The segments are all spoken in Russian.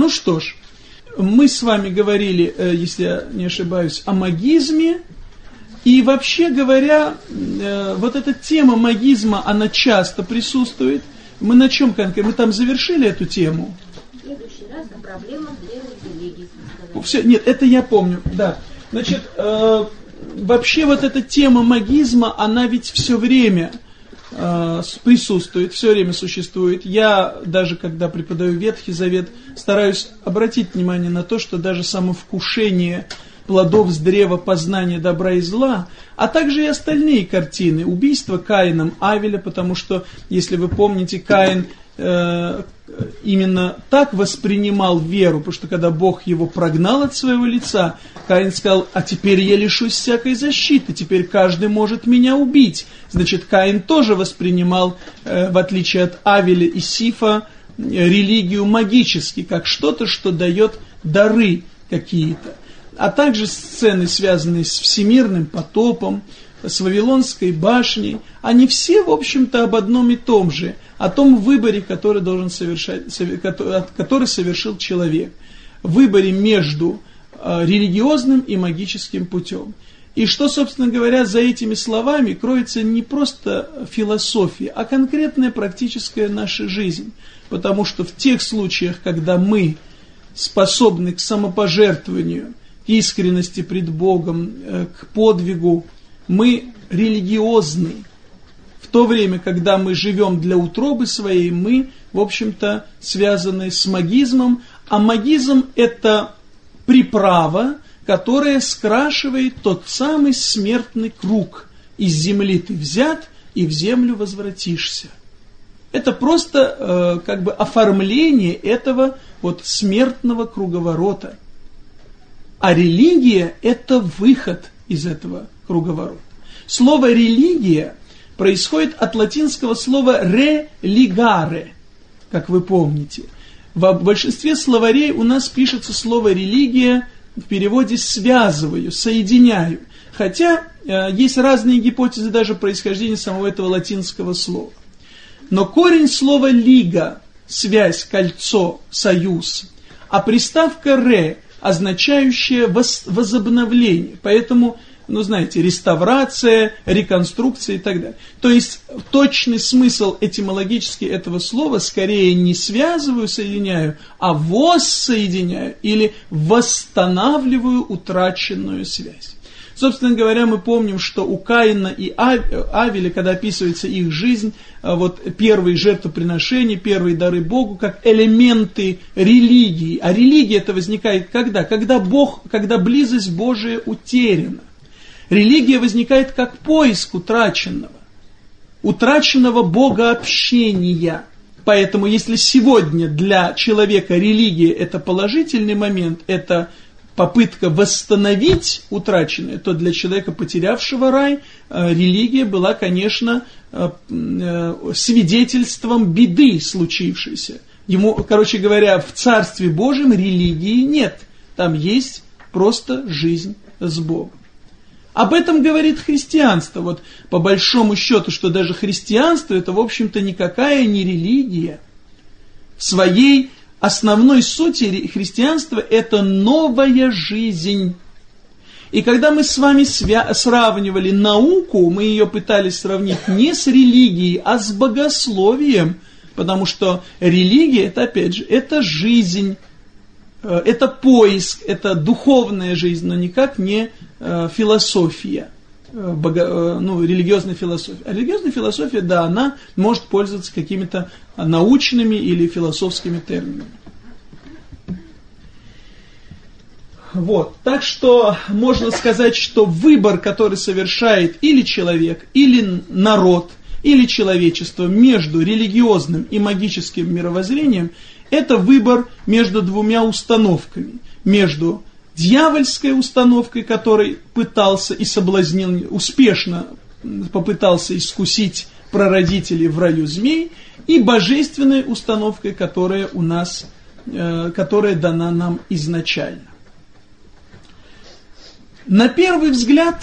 Ну что ж, мы с вами говорили, э, если я не ошибаюсь, о магизме. И вообще говоря, э, вот эта тема магизма, она часто присутствует. Мы на чем конкретно? Мы там завершили эту тему? следующий раз о проблемах древних религий. Все, нет, это я помню, да. Значит, э, вообще вот эта тема магизма, она ведь все время присутствует, все время существует. Я даже когда преподаю Ветхий Завет, стараюсь обратить внимание на то, что даже самовкушение плодов с древа познания добра и зла, а также и остальные картины. Убийство Каином Авеля, потому что, если вы помните, Каин э, именно так воспринимал веру, потому что когда Бог его прогнал от своего лица, Каин сказал, а теперь я лишусь всякой защиты, теперь каждый может меня убить. Значит, Каин тоже воспринимал, э, в отличие от Авеля и Сифа, религию магически, как что-то, что дает дары какие-то. А также сцены, связанные с всемирным потопом, с Вавилонской башней, они все, в общем-то, об одном и том же, о том выборе, который, должен совершать, который совершил человек, выборе между э, религиозным и магическим путем. И что, собственно говоря, за этими словами кроется не просто философия, а конкретная практическая наша жизнь. Потому что в тех случаях, когда мы способны к самопожертвованию, к искренности пред Богом, э, к подвигу, мы религиозны. То время, когда мы живем для утробы своей, мы, в общем-то, связаны с магизмом, а магизм – это приправа, которая скрашивает тот самый смертный круг. Из земли ты взят, и в землю возвратишься. Это просто э, как бы оформление этого вот смертного круговорота. А религия – это выход из этого круговорот. Слово «религия» происходит от латинского слова «религаре», как вы помните. В большинстве словарей у нас пишется слово «религия» в переводе «связываю», «соединяю». Хотя э, есть разные гипотезы даже происхождения самого этого латинского слова. Но корень слова «лига» – связь, кольцо, союз, а приставка «ре» означающая возобновление. Поэтому ну знаете, реставрация, реконструкция и так далее. То есть точный смысл этимологический этого слова скорее не связываю, соединяю, а воссоединяю или восстанавливаю утраченную связь. Собственно говоря, мы помним, что у Каина и Авеля, когда описывается их жизнь, а вот первые жертвоприношения, первые дары Богу, как элементы религии. А религия это возникает когда? Когда Бог, когда близость Божия утеряна. Религия возникает как поиск утраченного, утраченного богообщения. Поэтому если сегодня для человека религия это положительный момент, это попытка восстановить утраченное, то для человека, потерявшего рай, э, религия была, конечно, э, э, свидетельством беды случившейся. Ему, короче говоря, в Царстве Божьем религии нет. Там есть просто жизнь с Богом. Об этом говорит христианство. Вот по большому счету, что даже христианство это, в общем-то, никакая не религия. В своей основной сути христианства это новая жизнь. И когда мы с вами сравнивали науку, мы ее пытались сравнить не с религией, а с богословием, потому что религия, это опять же, это жизнь, э, это поиск, это духовная жизнь, но никак не философия, э, бого, э, ну, религиозная философия. А религиозная философия, да, она может пользоваться какими-то научными или философскими терминами. Вот. Так что можно сказать, что выбор, который совершает или человек, или народ, или человечество между религиозным и магическим мировоззрением, это выбор между двумя установками. Между дьявольской установкой, который пытался и соблазнил, успешно попытался искусить прародителей в раю змей, и божественной установкой, которая у нас, э, которая дана нам изначально. На первый взгляд,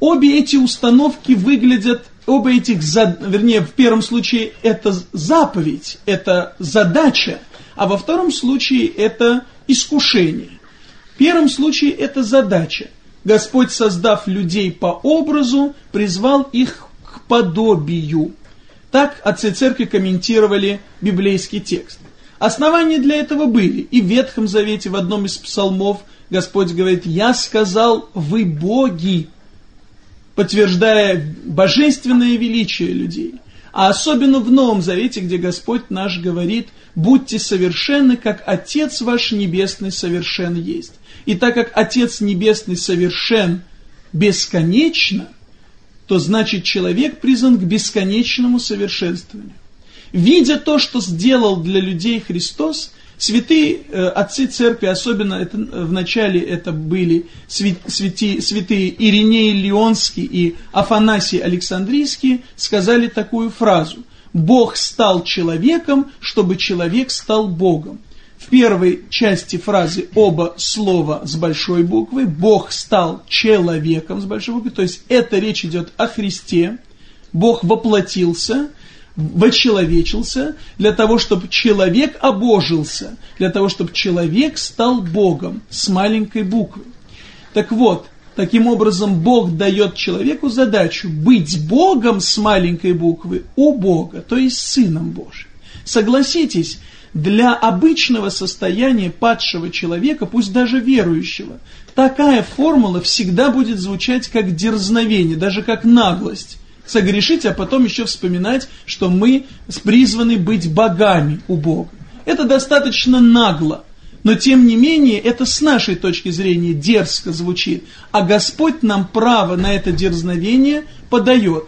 обе эти установки выглядят, оба этих, вернее, в первом случае это заповедь, это задача, а во втором случае это искушение. Первом случае это задача. Господь, создав людей по образу, призвал их к подобию. Так отцы церкви комментировали библейский текст. Основания для этого были. И в Ветхом Завете, в одном из псалмов, Господь говорит, «Я сказал, вы боги», подтверждая божественное величие людей. А особенно в Новом Завете, где Господь наш говорит, «Будьте совершенны, как Отец ваш Небесный совершен есть». И так как Отец Небесный совершен бесконечно, то значит человек призван к бесконечному совершенствованию. Видя то, что сделал для людей Христос, святые э, отцы церкви, особенно это, в начале это были святи, святые Ириней Леонский и Афанасий Александрийский, сказали такую фразу «Бог стал человеком, чтобы человек стал Богом». В первой части фразы оба слова с большой буквы, Бог стал человеком с большой буквы, то есть это речь идет о Христе, Бог воплотился, вочеловечился, для того, чтобы человек обожился, для того, чтобы человек стал Богом с маленькой буквы. Так вот, таким образом Бог дает человеку задачу быть Богом с маленькой буквы у Бога, то есть Сыном Божьим. Согласитесь, для обычного состояния падшего человека, пусть даже верующего, такая формула всегда будет звучать как дерзновение, даже как наглость. Согрешить, а потом еще вспоминать, что мы призваны быть богами у Бога. Это достаточно нагло, но тем не менее это с нашей точки зрения дерзко звучит, а Господь нам право на это дерзновение подает.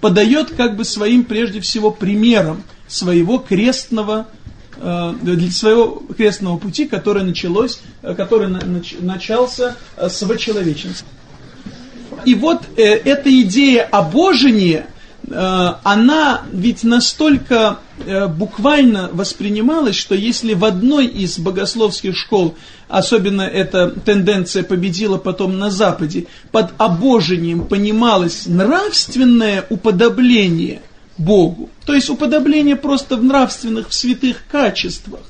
Подает как бы своим прежде всего примером своего крестного для своего крестного пути, который началось, э, который начался э, с вочеловеченства. И вот эта идея обожения, она ведь настолько буквально воспринималась, что если в одной из богословских школ, особенно эта тенденция победила потом на Западе, под обожением понималось нравственное уподобление – Богу, то есть уподобление просто в нравственных, в святых качествах,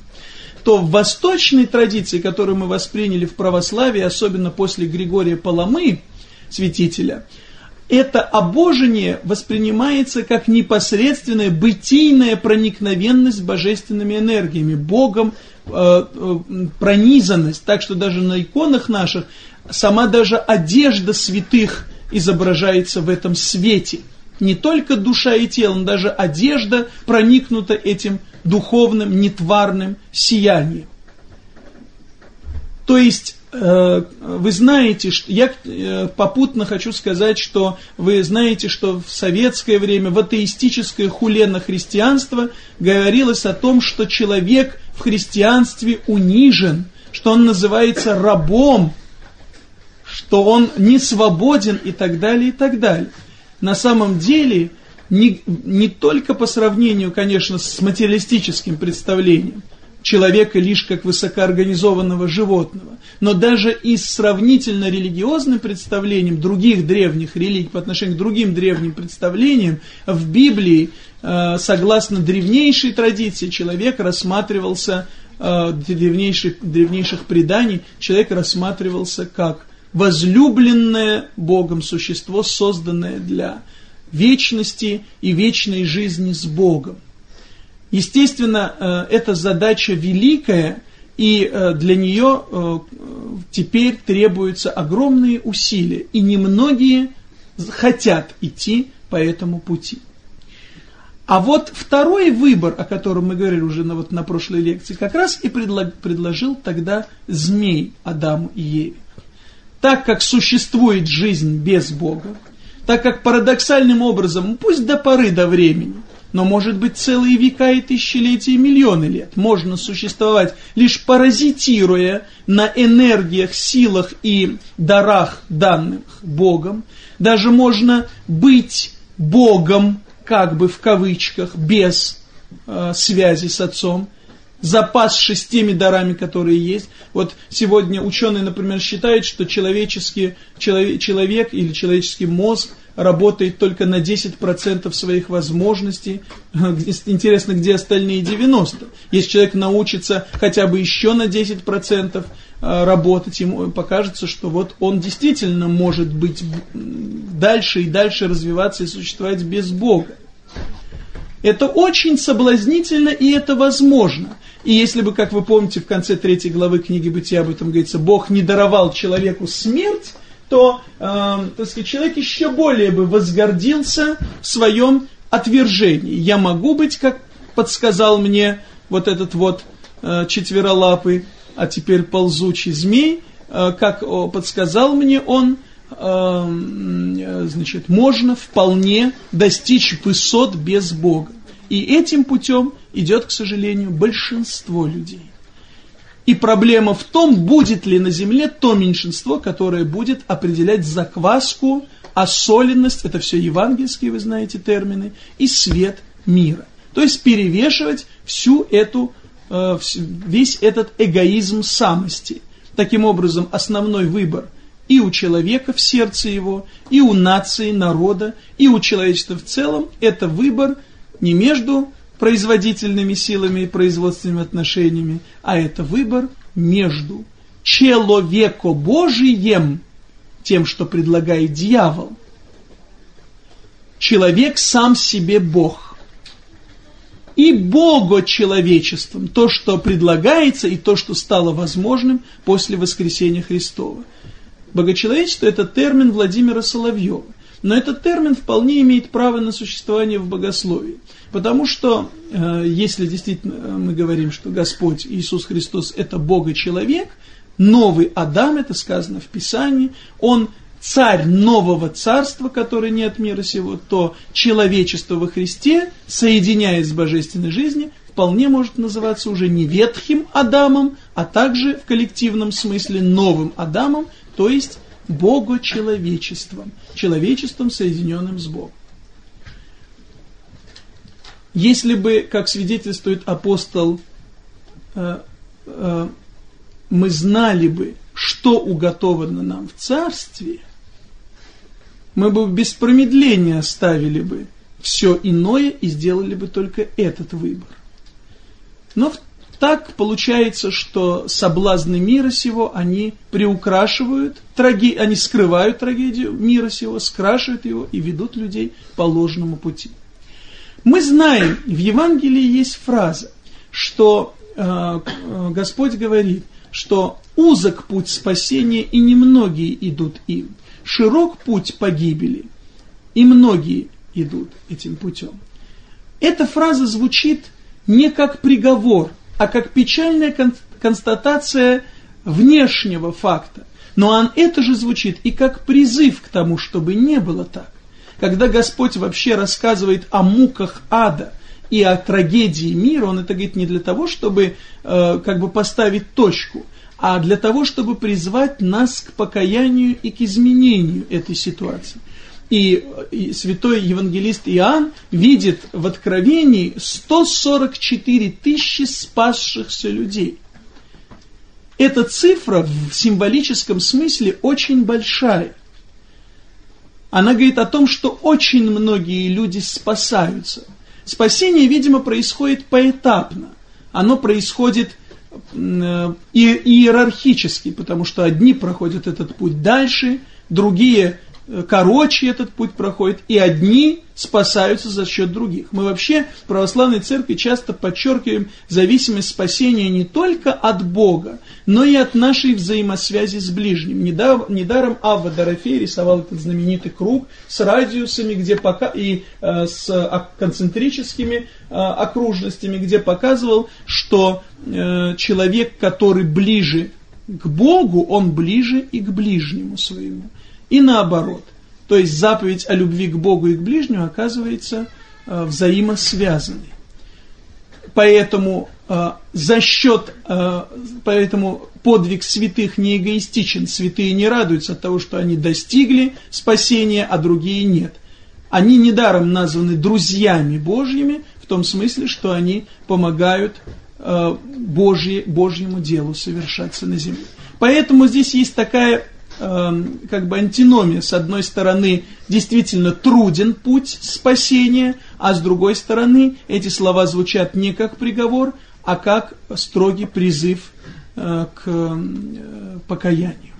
то в восточной традиции, которую мы восприняли в православии, особенно после Григория Паламы, святителя, это обожение воспринимается как непосредственная бытийная проникновенность божественными энергиями, Богом э, э, пронизанность, так что даже на иконах наших сама даже одежда святых изображается в этом свете – не только душа и тело, но даже одежда проникнута этим духовным, нетварным сиянием. То есть, э, вы знаете, что я э, попутно хочу сказать, что вы знаете, что в советское время в атеистическое хулено христианство говорилось о том, что человек в христианстве унижен, что он называется рабом, что он не свободен и так далее, и так далее на самом деле не, не только по сравнению, конечно, с материалистическим представлением человека лишь как высокоорганизованного животного, но даже и с сравнительно религиозным представлением других древних религий по отношению к другим древним представлениям, в Библии, э, согласно древнейшей традиции, человек рассматривался, э, древнейших, древнейших преданий, человек рассматривался как возлюбленное Богом существо, созданное для вечности и вечной жизни с Богом. Естественно, э, эта задача великая, и э, для нее э, теперь требуются огромные усилия, и немногие хотят идти по этому пути. А вот второй выбор, о котором мы говорили уже на, вот, на прошлой лекции, как раз и предлог, предложил тогда змей Адаму и Еве так как существует жизнь без Бога, так как парадоксальным образом, пусть до поры до времени, но может быть целые века и тысячелетия и миллионы лет, можно существовать лишь паразитируя на энергиях, силах и дарах, данных Богом, даже можно быть Богом, как бы в кавычках, без э, связи с Отцом, запасшись теми дарами, которые есть. Вот сегодня ученые, например, считают, что человеческий, человек, человек или человеческий мозг работает только на 10% своих возможностей. Интересно, где остальные 90%? Если человек научится хотя бы еще на 10% э, работать, ему покажется, что вот он действительно может быть дальше и дальше развиваться и существовать без Бога. Это очень соблазнительно и это возможно. И если бы, как вы помните, в конце третьей главы книги Бытия об этом говорится, Бог не даровал человеку смерть, то, э, так сказать, человек еще более бы возгордился в своем отвержении. Я могу быть, как подсказал мне вот этот вот э, четверолапый, а теперь ползучий змей, э, как о, подсказал мне он, э, значит, можно вполне достичь высот без Бога. И этим путем идет, к сожалению, большинство людей. И проблема в том, будет ли на Земле то меньшинство, которое будет определять закваску, осоленность, это все евангельские, вы знаете, термины, и свет мира. То есть перевешивать всю эту, э, весь этот эгоизм самости. Таким образом, основной выбор и у человека в сердце его, и у нации, народа, и у человечества в целом, это выбор не между производительными силами и производственными отношениями, а это выбор между человеко Божием, тем, что предлагает дьявол. Человек сам себе Бог. И Богочеловечеством, то, что предлагается и то, что стало возможным после воскресения Христова. Богочеловечество – это термин Владимира Соловьева. Но этот термин вполне имеет право на существование в богословии. Потому что, э, если действительно мы говорим, что Господь Иисус Христос – это Бог и человек, новый Адам, это сказано в Писании, он царь нового царства, который не от мира сего, то человечество во Христе, соединяясь с божественной жизнью, вполне может называться уже не ветхим Адамом, а также в коллективном смысле новым Адамом, то есть богочеловечеством, человечеством, соединенным с Богом. Если бы, как свидетельствует апостол, э, э, мы знали бы, что уготовано нам в Царстве, мы бы без промедления оставили бы все иное и сделали бы только этот выбор. Но в так получается, что соблазны мира сего, они приукрашивают, траги... они скрывают трагедию мира сего, скрашивают его и ведут людей по ложному пути. Мы знаем, в Евангелии есть фраза, что э, Господь говорит, что узок путь спасения и немногие идут им, широк путь погибели и многие идут этим путем. Эта фраза звучит не как приговор – а как печальная констатация внешнего факта. Но он это же звучит и как призыв к тому, чтобы не было так. Когда Господь вообще рассказывает о муках ада и о трагедии мира, Он это говорит не для того, чтобы э, как бы поставить точку, а для того, чтобы призвать нас к покаянию и к изменению этой ситуации. И, и святой евангелист Иоанн видит в Откровении 144 тысячи спасшихся людей. Эта цифра в символическом смысле очень большая. Она говорит о том, что очень многие люди спасаются. Спасение, видимо, происходит поэтапно. Оно происходит э, иерархически, потому что одни проходят этот путь дальше, другие короче этот путь проходит, и одни спасаются за счет других. Мы вообще в православной церкви часто подчеркиваем зависимость спасения не только от Бога, но и от нашей взаимосвязи с ближним. Недаром Авва Дорофей рисовал этот знаменитый круг с радиусами где пока, и э, с концентрическими э, окружностями, где показывал, что э, человек, который ближе к Богу, он ближе и к ближнему своему и наоборот. То есть заповедь о любви к Богу и к ближнему оказывается э, взаимосвязанной. Поэтому э, за счет, э, поэтому подвиг святых не эгоистичен. Святые не радуются от того, что они достигли спасения, а другие нет. Они недаром названы друзьями Божьими, в том смысле, что они помогают Божье, Божьему делу совершаться на земле. Поэтому здесь есть такая э, как бы антиномия. С одной стороны, действительно труден путь спасения, а с другой стороны, эти слова звучат не как приговор, а как строгий призыв э, к э, покаянию.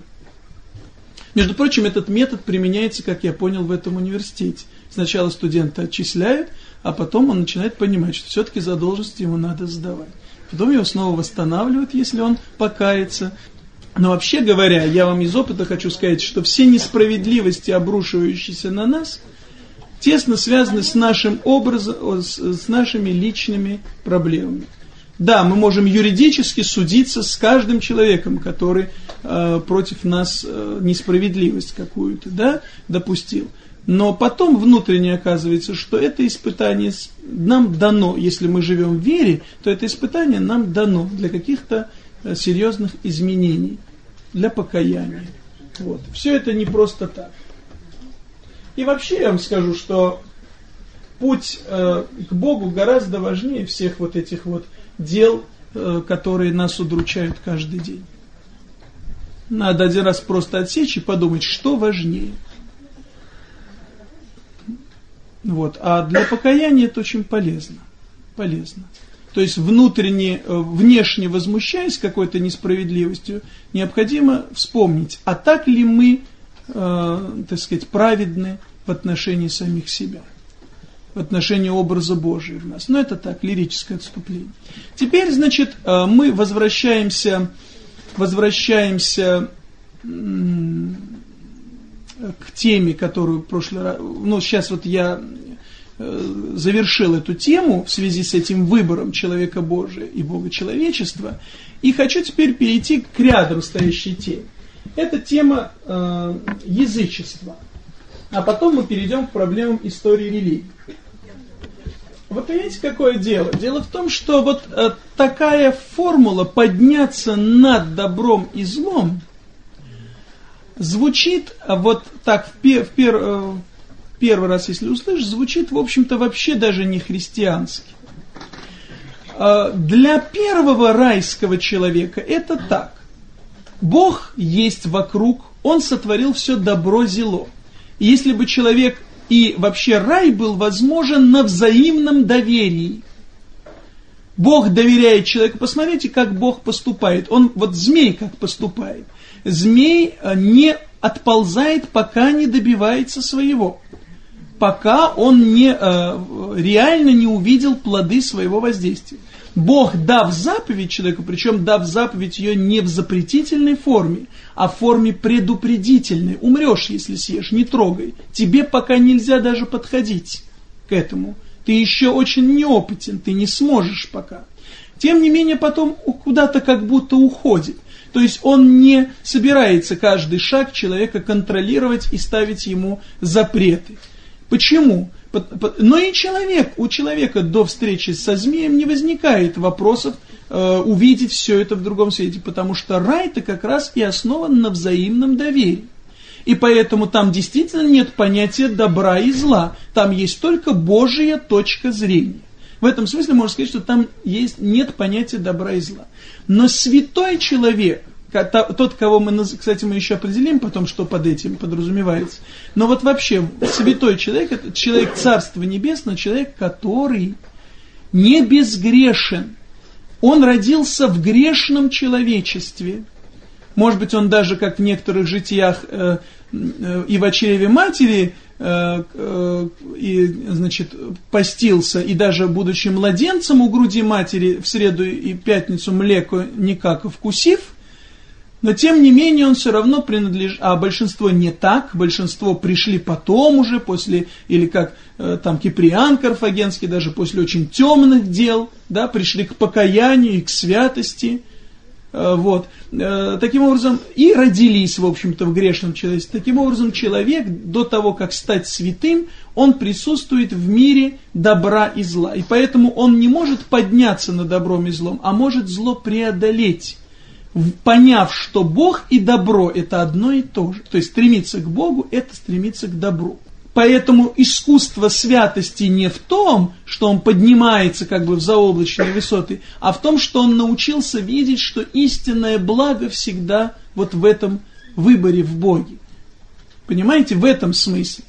Между прочим, этот метод применяется, как я понял, в этом университете. Сначала студента отчисляют, а потом он начинает понимать, что все-таки задолженность ему надо сдавать. Потом его снова восстанавливают, если он покается. Но вообще говоря, я вам из опыта хочу сказать, что все несправедливости, обрушивающиеся на нас, тесно связаны с нашим образом, с, с нашими личными проблемами. Да, мы можем юридически судиться с каждым человеком, который э, против нас э, несправедливость какую-то да, допустил. Но потом внутренне оказывается, что это испытание нам дано, если мы живем в вере, то это испытание нам дано для каких-то серьезных изменений, для покаяния. Вот. Все это не просто так. И вообще я вам скажу, что путь э, к Богу гораздо важнее всех вот этих вот дел, э, которые нас удручают каждый день. Надо один раз просто отсечь и подумать, что важнее. Вот. А для покаяния это очень полезно. Полезно. То есть внутренне, э, внешне возмущаясь какой-то несправедливостью, необходимо вспомнить, а так ли мы, э, так сказать, праведны в отношении самих себя в отношении образа Божия в нас. Но это так, лирическое отступление. Теперь, значит, э, мы возвращаемся, возвращаемся к теме, которую в прошлый раз... Ну, сейчас вот я э, завершил эту тему в связи с этим выбором человека Божия и Бога человечества, и хочу теперь перейти к рядом стоящей теме. Это тема э, язычества. А потом мы перейдем к проблемам истории религии. Вот понимаете, какое дело? Дело в том, что вот э, такая формула подняться над добром и злом звучит э, вот так в, пер, в пер, э, первый раз, если услышишь, звучит, в общем-то, вообще даже не христиански. Э, для первого райского человека это так. Бог есть вокруг, Он сотворил все добро-зело. И если бы человек и вообще рай был возможен на взаимном доверии. Бог доверяет человеку. Посмотрите, как Бог поступает. Он, вот змей как поступает. Змей э, не отползает, пока не добивается своего. Пока он не, э, реально не увидел плоды своего воздействия. Бог, дав заповедь человеку, причем дав заповедь ее не в запретительной форме, а в форме предупредительной. Умрешь, если съешь, не трогай. Тебе пока нельзя даже подходить к этому. Ты еще очень неопытен, ты не сможешь пока. Тем не менее, потом куда-то как будто уходит. То есть он не собирается каждый шаг человека контролировать и ставить ему запреты. Почему? Но и человек, у человека до встречи со змеем не возникает вопросов э, увидеть все это в другом свете, потому что рай-то как раз и основан на взаимном доверии. И поэтому там действительно нет понятия добра и зла, там есть только Божья точка зрения. В этом смысле можно сказать, что там есть, нет понятия добра и зла. Но святой человек – тот, кого мы, кстати, мы еще определим потом, что под этим подразумевается. Но вот вообще, святой человек, это человек Царства Небесного, человек, который не безгрешен. Он родился в грешном человечестве. Может быть, он даже, как в некоторых житиях, э, э, и в очреве матери, э, э, и, значит, постился, и даже будучи младенцем у груди матери в среду и пятницу млеко никак вкусив, но тем не менее он все равно принадлежит, а большинство не так, большинство пришли потом уже, после, или как э, там Киприан Карфагенский, даже после очень темных дел, да, пришли к покаянию и к святости, э, вот, э, таким образом, и родились, в общем-то, в грешном человечестве. Таким образом, человек, до того, как стать святым, он присутствует в мире добра и зла, и поэтому он не может подняться над добром и злом, а может зло преодолеть поняв, что Бог и добро это одно и то же. То есть стремиться к Богу это стремиться к добру. Поэтому искусство святости не в том, что он поднимается как бы в заоблачные высоты, а в том, что он научился видеть, что истинное благо всегда вот в этом выборе в Боге. Понимаете, в этом смысле.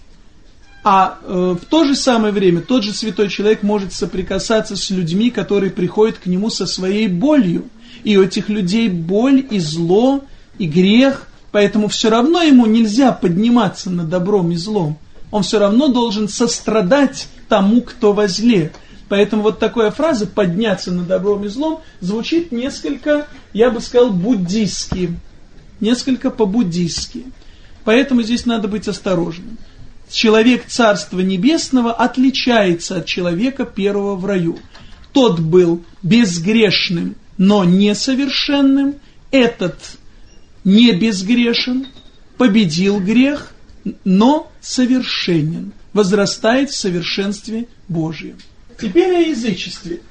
А э, в то же самое время тот же святой человек может соприкасаться с людьми, которые приходят к нему со своей болью. И у этих людей боль и зло, и грех, поэтому все равно ему нельзя подниматься над добром и злом. Он все равно должен сострадать тому, кто возле. Поэтому вот такая фраза «подняться над добром и злом» звучит несколько, я бы сказал, буддистски. Несколько по-буддистски. Поэтому здесь надо быть осторожным. Человек Царства Небесного отличается от человека первого в раю. Тот был безгрешным, но несовершенным. Этот не безгрешен, победил грех, но совершенен, возрастает в совершенстве Божьем. Теперь о язычестве.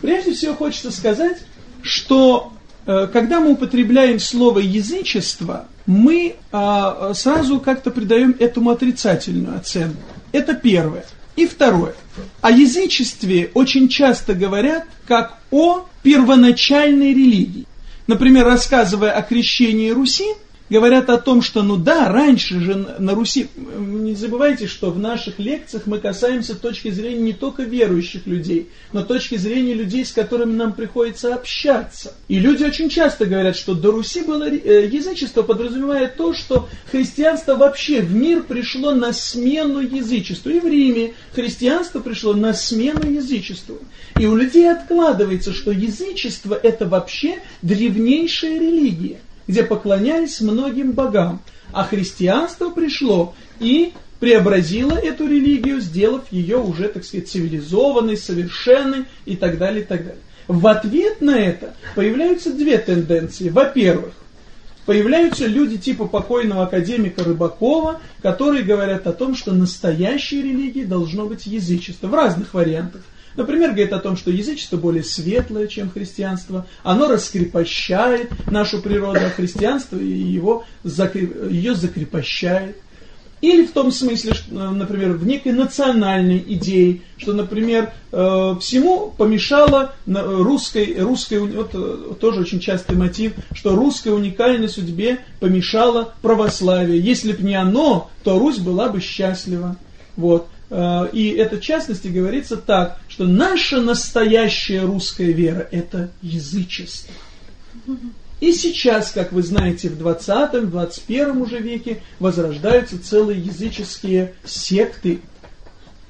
Прежде всего хочется сказать, что э, когда мы употребляем слово язычество, мы э, сразу как-то придаем этому отрицательную оценку. Это первое. И второе. О язычестве очень часто говорят как о первоначальной религии. Например, рассказывая о крещении Руси, говорят о том, что ну да, раньше же на Руси, не забывайте, что в наших лекциях мы касаемся точки зрения не только верующих людей, но точки зрения людей, с которыми нам приходится общаться. И люди очень часто говорят, что до Руси было э, язычество, подразумевая то, что христианство вообще в мир пришло на смену язычеству. И в Риме христианство пришло на смену язычеству. И у людей откладывается, что язычество это вообще древнейшая религия где поклонялись многим богам, а христианство пришло и преобразило эту религию, сделав ее уже, так сказать, цивилизованной, совершенной и так далее, и так далее. В ответ на это появляются две тенденции. Во-первых, появляются люди типа покойного академика Рыбакова, которые говорят о том, что настоящей религией должно быть язычество в разных вариантах. Например, говорит о том, что язычество более светлое, чем христианство, оно раскрепощает нашу природу, а христианство его, ее закрепощает. Или в том смысле, что, э, например, в некой национальной идее, что, например, э, всему помешало русской, русской вот э, тоже очень частый мотив, что русской уникальной судьбе помешало православие. Если бы не оно, то Русь была бы счастлива. Вот. Э, и это в частности говорится так, что наша настоящая русская вера – это язычество. И сейчас, как вы знаете, в 20-21 уже веке возрождаются целые языческие секты,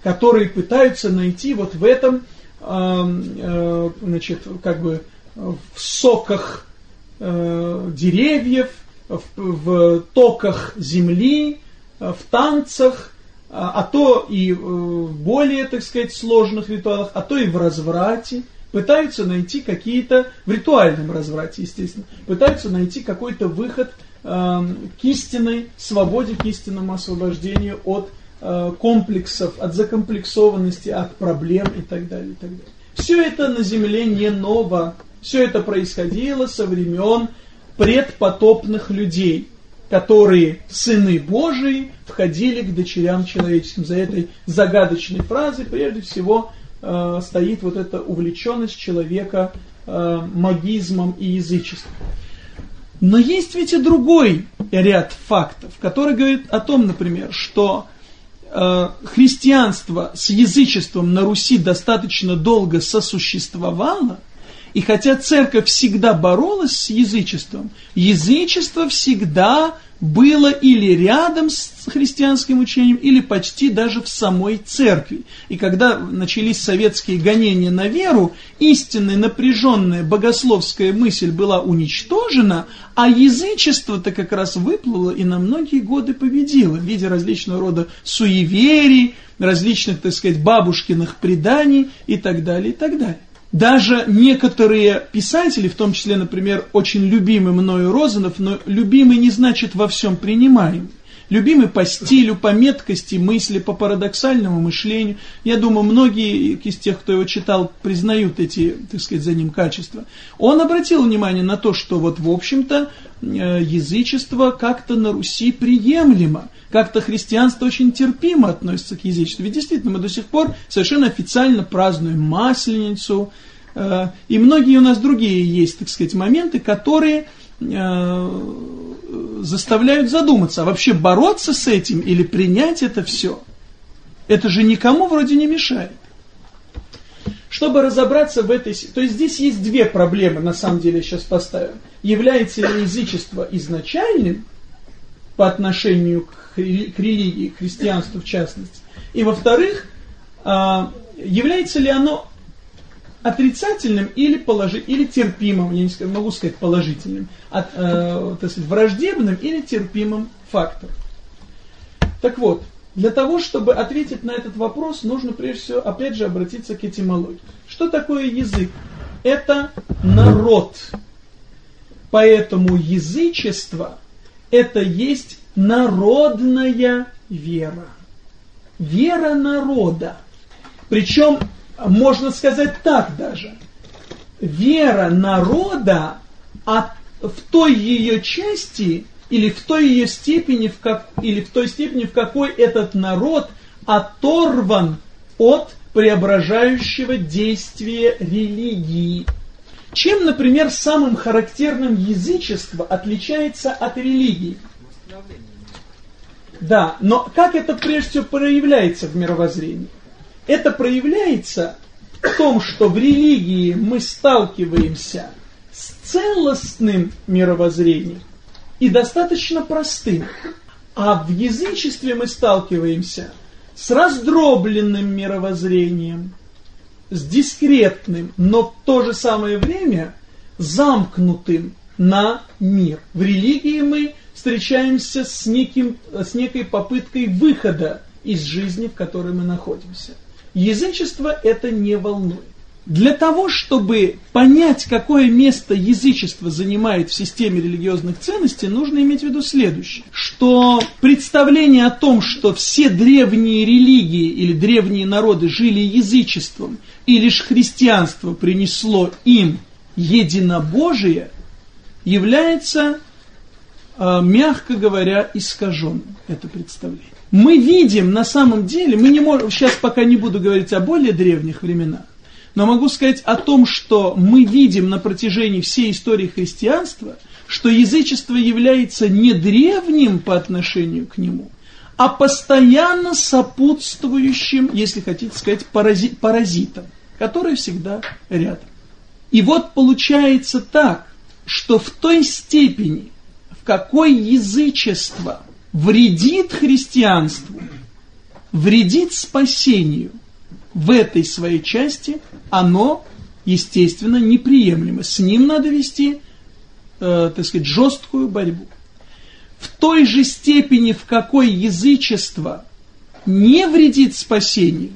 которые пытаются найти вот в этом, э, значит, как бы в соках э, деревьев, в токах земли, в танцах, а, а то и в более, так сказать, сложных ритуалах, а то и в разврате, пытаются найти какие-то, в ритуальном разврате, естественно, пытаются найти какой-то выход э, к истинной свободе, к истинному освобождению от э, комплексов, от закомплексованности, от проблем и так далее, и так далее. Все это на земле не ново, все это происходило со времен предпотопных людей – которые сыны Божии входили к дочерям человеческим. За этой загадочной фразой прежде всего э, стоит вот эта увлеченность человека э, магизмом и язычеством. Но есть ведь и другой ряд фактов, который говорит о том, например, что э, христианство с язычеством на Руси достаточно долго сосуществовало – и хотя церковь всегда боролась с язычеством, язычество всегда было или рядом с христианским учением, или почти даже в самой церкви. И когда начались советские гонения на веру, истинная напряженная богословская мысль была уничтожена, а язычество-то как раз выплыло и на многие годы победило в виде различного рода суеверий, различных, так сказать, бабушкиных преданий и так далее, и так далее. Даже некоторые писатели, в том числе, например, очень любимый мною Розанов, но любимый не значит во всем принимаемый. Любимый по стилю, по меткости мысли, по парадоксальному мышлению. Я думаю, многие из тех, кто его читал, признают эти, так сказать, за ним качества. Он обратил внимание на то, что вот, в общем-то, э, язычество как-то на Руси приемлемо как-то христианство очень терпимо относится к язычеству. Ведь действительно мы до сих пор совершенно официально празднуем Масленицу, Э, и многие у нас другие есть, так сказать, моменты, которые заставляют задуматься, а вообще бороться с этим или принять это все, это же никому вроде не мешает. Чтобы разобраться в этой... То есть здесь есть две проблемы, на самом деле, сейчас поставим. Является ли язычество изначальным по отношению к религии, к христианству в частности? И во-вторых, а, является ли оно отрицательным или, положи, или терпимым, я не могу сказать положительным, от, э, так сказать, враждебным или терпимым фактором. Так вот, для того, чтобы ответить на этот вопрос, нужно прежде всего, опять же, обратиться к этимологии. Что такое язык? Это народ. Поэтому язычество – это есть народная вера. Вера народа. Причем можно сказать так даже. Вера народа от, в той ее части или в той ее степени, в как, или в той степени, в какой этот народ оторван от преображающего действия религии. Чем, например, самым характерным язычество отличается от религии? Да, но как это прежде всего проявляется в мировоззрении? Это проявляется в том, что в религии мы сталкиваемся с целостным мировоззрением и достаточно простым. А в язычестве мы сталкиваемся с раздробленным мировоззрением, с дискретным, но в то же самое время замкнутым на мир. В религии мы встречаемся с, неким, с некой попыткой выхода из жизни, в которой мы находимся. Язычество это не волнует. Для того, чтобы понять, какое место язычество занимает в системе религиозных ценностей, нужно иметь в виду следующее, что представление о том, что все древние религии или древние народы жили язычеством, и лишь христианство принесло им единобожие, является, э, мягко говоря, искаженным, это представление мы видим на самом деле, мы не можем, сейчас пока не буду говорить о более древних временах, но могу сказать о том, что мы видим на протяжении всей истории христианства, что язычество является не древним по отношению к нему, а постоянно сопутствующим, если хотите сказать, парази паразитом, который всегда рядом. И вот получается так, что в той степени, в какой язычество – вредит христианству, вредит спасению, в этой своей части оно, естественно, неприемлемо. С ним надо вести, э, так сказать, жесткую борьбу. В той же степени, в какой язычество не вредит спасению,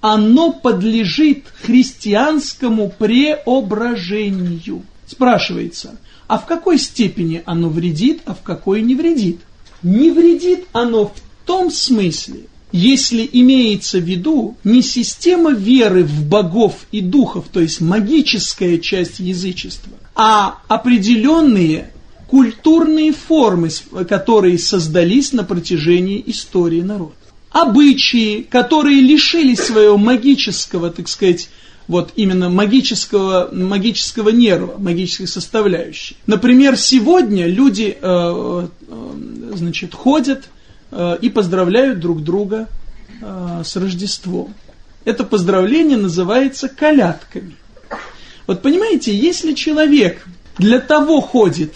оно подлежит христианскому преображению. Спрашивается, а в какой степени оно вредит, а в какой не вредит? Не вредит оно в том смысле, если имеется в виду не система веры в богов и духов, то есть магическая часть язычества, а определенные культурные формы, которые создались на протяжении истории народа. Обычаи, которые лишились своего магического, так сказать, вот именно магического, магического нерва, магической составляющей. Например, сегодня люди э, э, значит, ходят э, и поздравляют друг друга э, с Рождеством. Это поздравление называется колядками. Вот понимаете, если человек для того ходит,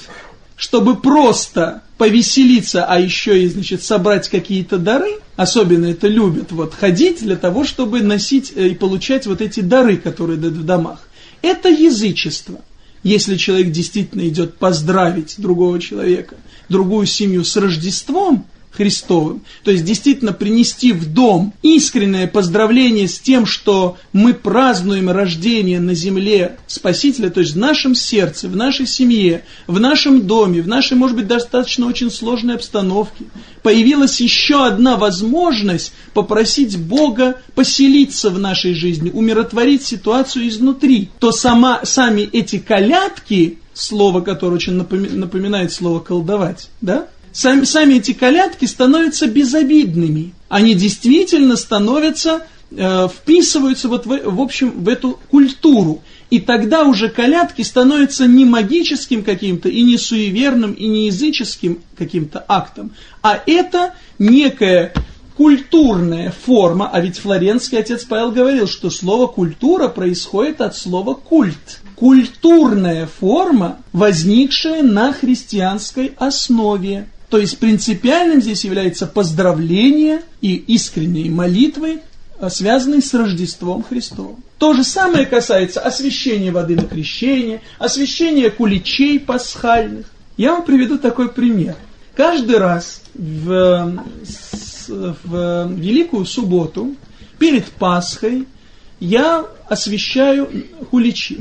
чтобы просто повеселиться, а еще и, значит, собрать какие-то дары, особенно это любят, вот, ходить для того, чтобы носить э, и получать вот эти дары, которые дают в домах. Это язычество. Если человек действительно идет поздравить другого человека, другую семью с Рождеством, Христовым. То есть действительно принести в дом искреннее поздравление с тем, что мы празднуем рождение на земле Спасителя, то есть в нашем сердце, в нашей семье, в нашем доме, в нашей, может быть, достаточно очень сложной обстановке. Появилась еще одна возможность попросить Бога поселиться в нашей жизни, умиротворить ситуацию изнутри. То сама, сами эти колядки, слово, которое очень напоминает слово колдовать, да, сами, сами эти колядки становятся безобидными. Они действительно становятся э, вписываются вот в, в общем в эту культуру. И тогда уже колядки становятся не магическим каким-то, и не суеверным, и не языческим каким-то актом, а это некая культурная форма, а ведь флоренский отец Павел говорил, что слово культура происходит от слова культ. Культурная форма, возникшая на христианской основе. То есть принципиальным здесь является поздравление и искренние молитвы, а, связанные с Рождеством Христовым. То же самое касается освящения воды на крещение, освящения куличей пасхальных. Я вам приведу такой пример. Каждый раз в, в Великую Субботу перед Пасхой я освящаю куличи.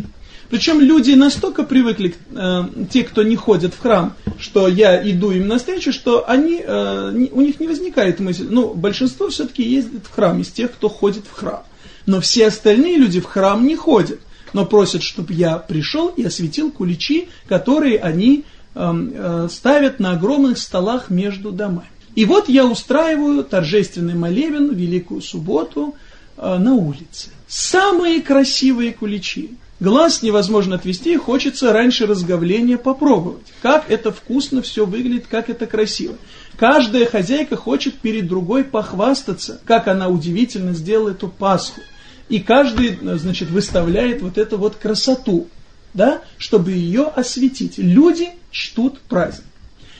Причем люди настолько привыкли, э, те, кто не ходят в храм, что я иду им навстречу, что они, э, не, у них не возникает мысль, ну, большинство все-таки ездит в храм из тех, кто ходит в храм. Но все остальные люди в храм не ходят, но просят, чтобы я пришел и осветил куличи, которые они э, э, ставят на огромных столах между домами. И вот я устраиваю торжественный молебен в Великую Субботу э, на улице. Самые красивые куличи, Глаз невозможно отвести, хочется раньше разговления попробовать. Как это вкусно все выглядит, как это красиво. Каждая хозяйка хочет перед другой похвастаться, как она удивительно сделала эту Пасху. И каждый, значит, выставляет вот эту вот красоту, да, чтобы ее осветить. Люди чтут праздник.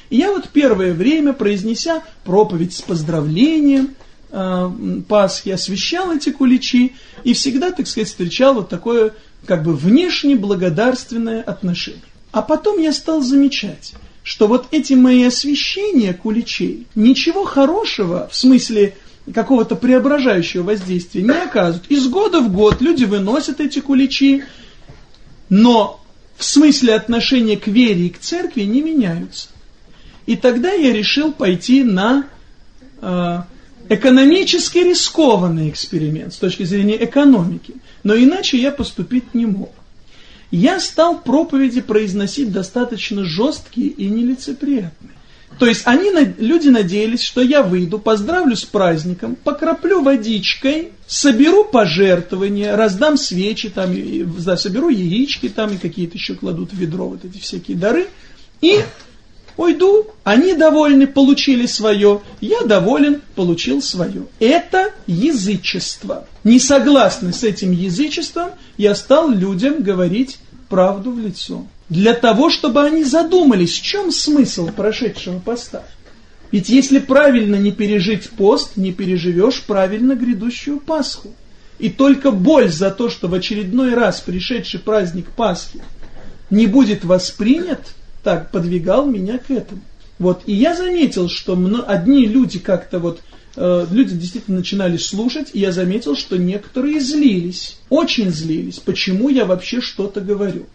И я вот первое время, произнеся проповедь с поздравлением э, Пасхи, освещал эти куличи и всегда, так сказать, встречал вот такое как бы внешне благодарственное отношение. А потом я стал замечать, что вот эти мои освещения куличей ничего хорошего, в смысле какого-то преображающего воздействия не оказывают. Из года в год люди выносят эти куличи, но в смысле отношения к вере и к церкви не меняются. И тогда я решил пойти на э, экономически рискованный эксперимент с точки зрения экономики, но иначе я поступить не мог. Я стал проповеди произносить достаточно жесткие и нелицеприятные. То есть они, люди надеялись, что я выйду, поздравлю с праздником, покроплю водичкой, соберу пожертвования, раздам свечи, там, и, да, соберу яички там и какие-то еще кладут в ведро вот эти всякие дары, и Уйду, они довольны, получили свое, я доволен, получил свое. Это язычество. Не согласны с этим язычеством, я стал людям говорить правду в лицо. Для того, чтобы они задумались, в чем смысл прошедшего поста. Ведь если правильно не пережить пост, не переживешь правильно грядущую Пасху. И только боль за то, что в очередной раз пришедший праздник Пасхи не будет воспринят – так подвигал меня к этому. Вот, и я заметил, что одни люди как-то вот, э, люди действительно начинали слушать, и я заметил, что некоторые злились, очень злились, почему я вообще что-то говорю.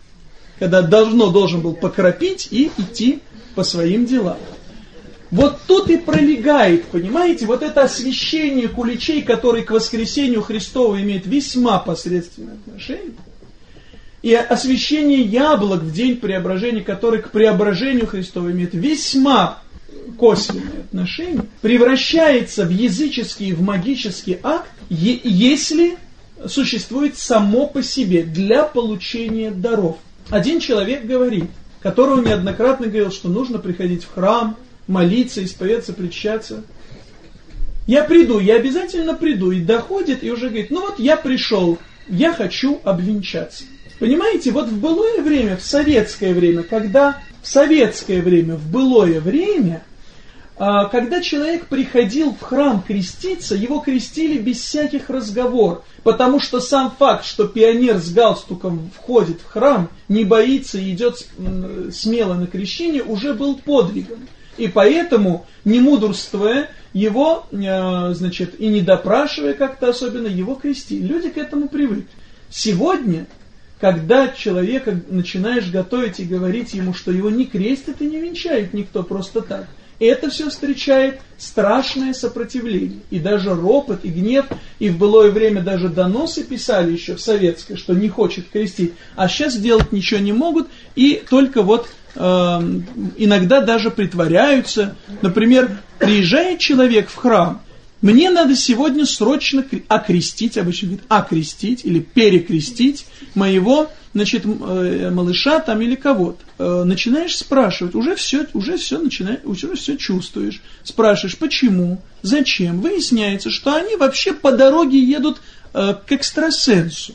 Когда должно, должен был покропить и идти по своим делам. Вот тут и пролегает, понимаете, вот это освящение куличей, который к воскресению Христову имеет весьма посредственное отношение, и освящение яблок в день преображения, который к преображению Христова имеет весьма косвенное отношение, превращается в языческий, в магический акт, если существует само по себе для получения даров. Один человек говорит, которого неоднократно говорил, что нужно приходить в храм, молиться, исповедаться, причащаться. Я приду, я обязательно приду. И доходит, и уже говорит, ну вот я пришел, я хочу обвенчаться. Понимаете, вот в былое время, в советское время, когда в советское время, в былое время, а, когда человек приходил в храм креститься, его крестили без всяких разговоров, потому что сам факт, что пионер с галстуком входит в храм, не боится и идет смело на крещение, уже был подвигом. И поэтому, не мудрствуя, его, а, значит, и не допрашивая как-то особенно, его крестили. Люди к этому привыкли. Сегодня когда человека начинаешь готовить и говорить ему, что его не крестит и не венчает никто просто так, это все встречает страшное сопротивление. И даже ропот, и гнев, и в былое время даже доносы писали еще в советское, что не хочет крестить. А сейчас сделать ничего не могут, и только вот э, иногда даже притворяются. Например, приезжает человек в храм, Мне надо сегодня срочно окрестить, обычно говорит, окрестить или перекрестить моего, значит, э, малыша там или кого-то. Э, начинаешь спрашивать, уже все, уже все начинаешь, уже все чувствуешь. Спрашиваешь, почему, зачем. Выясняется, что они вообще по дороге едут э, к экстрасенсу.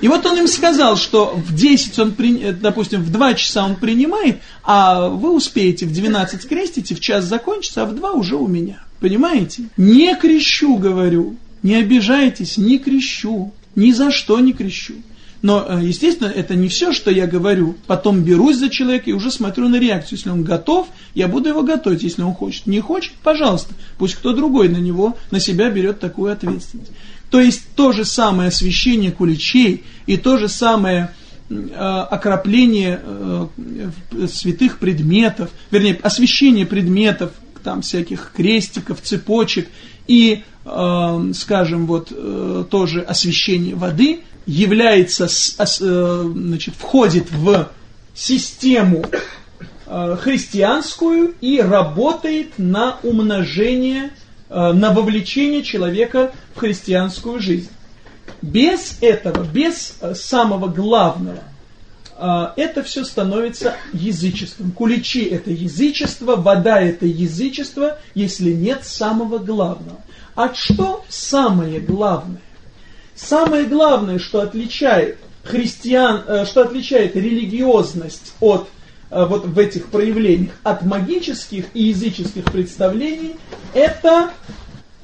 И вот он им сказал, что в 10 он, при, допустим, в 2 часа он принимает, а вы успеете в 12 крестите, в час закончится, а в 2 уже у меня. Понимаете? Не крещу, говорю. Не обижайтесь, не крещу. Ни за что не крещу. Но, э, естественно, это не все, что я говорю. Потом берусь за человека и уже смотрю на реакцию. Если он готов, я буду его готовить. Если он хочет. Не хочет, пожалуйста. Пусть кто другой на него, на себя берет такую ответственность. То есть то же самое освещение куличей и то же самое э, окропление э, святых предметов, вернее, освещение предметов, там всяких крестиков, цепочек и, э, скажем, вот э, тоже освещение воды является, э, значит, входит в систему э, христианскую и работает на умножение Э, на вовлечение человека в христианскую жизнь. Без этого, без э, самого главного, это все становится язычеством. Куличи – это язычество, вода – это язычество, если нет самого главного. А что самое главное? Самое главное, что отличает христиан, что отличает религиозность от Э, вот в этих проявлениях от магических и языческих представлений, это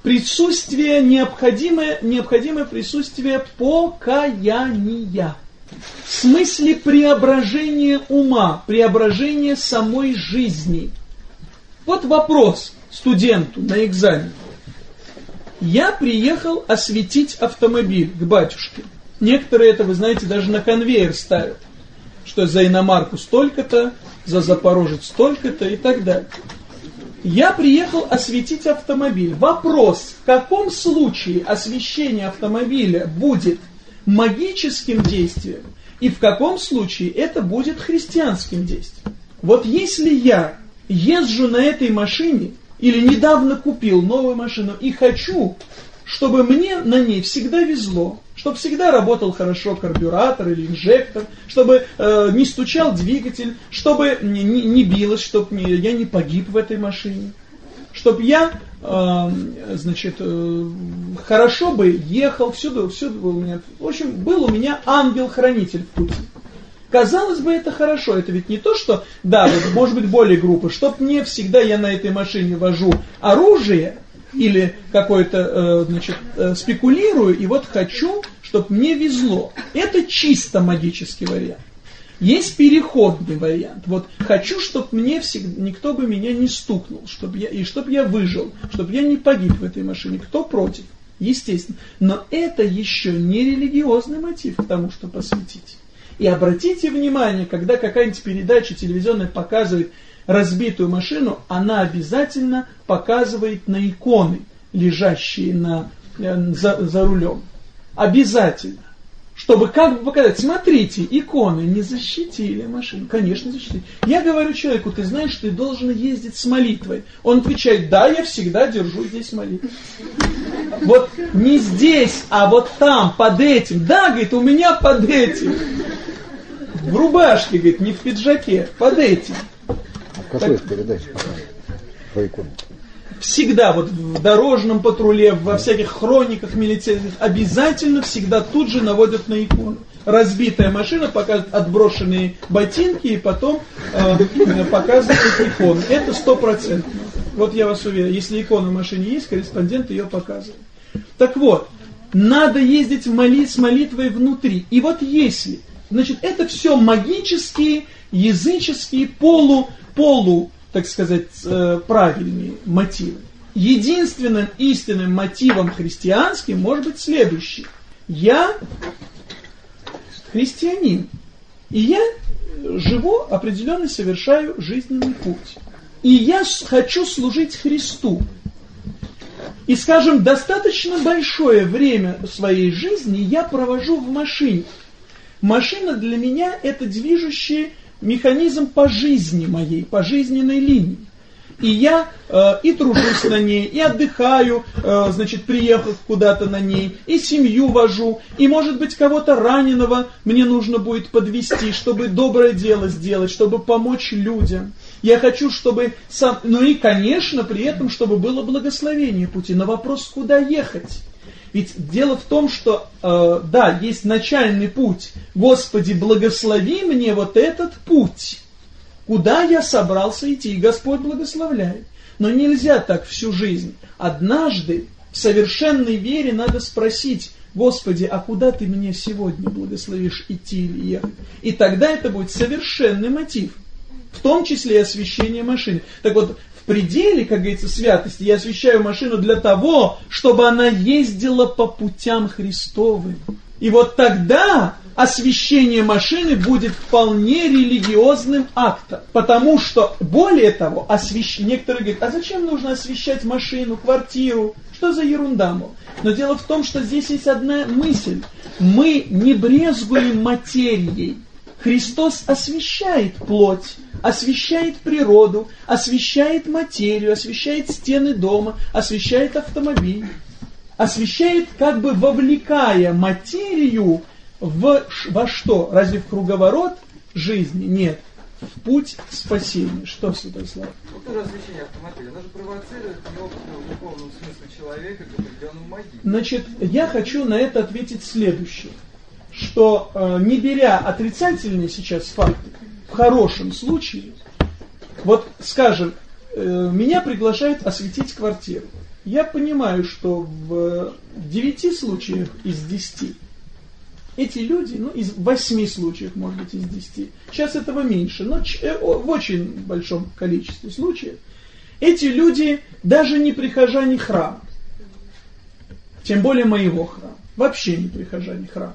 присутствие, необходимое, необходимое присутствие покаяния. В смысле преображения ума, преображения самой жизни. Вот вопрос студенту на экзамене. Я приехал осветить автомобиль к батюшке. Некоторые это, вы знаете, даже на конвейер ставят что за иномарку столько-то, за Запорожец столько-то и так далее. Я приехал осветить автомобиль. Вопрос, в каком случае освещение автомобиля будет магическим действием и в каком случае это будет христианским действием. Вот если я езжу на этой машине или недавно купил новую машину и хочу, чтобы мне на ней всегда везло, чтобы всегда работал хорошо карбюратор или инжектор, чтобы э, не стучал двигатель, чтобы не, не, не билось, чтобы не, я не погиб в этой машине, чтобы я, э, значит, э, хорошо бы ехал, всюду, всюду был у меня, в общем, был у меня ангел-хранитель в пути. Казалось бы, это хорошо, это ведь не то, что, да, вот, может быть, более группы, чтоб мне всегда я на этой машине вожу оружие, или какое-то, э, значит, э, спекулирую, и вот хочу, чтобы мне везло. Это чисто магический вариант. Есть переходный вариант. Вот хочу, чтобы мне всегда, никто бы меня не стукнул, чтобы я, и чтобы я выжил, чтобы я не погиб в этой машине. Кто против? Естественно. Но это еще не религиозный мотив к тому, чтобы посвятить. И обратите внимание, когда какая-нибудь передача телевизионная показывает разбитую машину, она обязательно показывает на иконы, лежащие на, э, за, за рулем. Обязательно. Чтобы как бы показать, смотрите, иконы не защитили машину. Конечно, защитили. Я говорю человеку, ты знаешь, ты должен ездить с молитвой. Он отвечает, да, я всегда держу здесь молитву. Вот не здесь, а вот там, под этим. Да, говорит, у меня под этим. В рубашке, говорит, не в пиджаке, под этим. Какой так, передаче по иконе? Всегда, вот в дорожном патруле, во всяких хрониках милицейских, обязательно всегда тут же наводят на икону. Разбитая машина показывает отброшенные ботинки и потом э, показывает икону. Это стопроцентно. Вот я вас уверяю, если икона в машине есть, корреспондент ее показывает. Так вот, надо ездить моли, с молитвой внутри. И вот если, значит, это все магические, языческие, полу полу, так сказать, э, правильные мотивы. Единственным истинным мотивом христианским может быть следующий. Я христианин, и я живу, определенно совершаю жизненный путь. И я хочу служить Христу. И, скажем, достаточно большое время своей жизни я провожу в машине. Машина для меня это движущее механизм по жизни моей, по жизненной линии. И я э, и тружусь на ней, и отдыхаю, э, значит, приехав куда-то на ней, и семью вожу, и, может быть, кого-то раненого мне нужно будет подвести, чтобы доброе дело сделать, чтобы помочь людям. Я хочу, чтобы сам... Ну и, конечно, при этом, чтобы было благословение пути. На вопрос, куда ехать. Ведь дело в том, что, э, да, есть начальный путь. Господи, благослови мне вот этот путь. Куда я собрался идти? И Господь благословляет. Но нельзя так всю жизнь. Однажды в совершенной вере надо спросить, Господи, а куда ты мне сегодня благословишь идти или ехать? И тогда это будет совершенный мотив – в том числе и освящение машины. Так вот, пределе, как говорится, святости я освящаю машину для того, чтобы она ездила по путям Христовым. И вот тогда освящение машины будет вполне религиозным актом. Потому что, более того, освящ... некоторые говорят, а зачем нужно освещать машину, квартиру? Что за ерунда, мол? Но дело в том, что здесь есть одна мысль. Мы не брезгуем материей. Христос освещает плоть, освещает природу, освещает материю, освещает стены дома, освещает автомобиль, освещает, как бы вовлекая материю в, во что? Разве в круговорот жизни? Нет. В путь спасения. Что, Святослав? Вот тоже освещение автомобиля. Оно же провоцирует неопытного в духовном смысле человека к определенному могиле. Значит, я хочу на это ответить следующее. Что э, не беря отрицательные сейчас факты, в хорошем случае, вот скажем, э, меня приглашают осветить квартиру. Я понимаю, что в девяти случаях из десяти эти люди, ну, из восьми случаев, может быть, из десяти, сейчас этого меньше, но э, в очень большом количестве случаев, эти люди даже не прихожане храма, тем более моего храма, вообще не прихожане храма.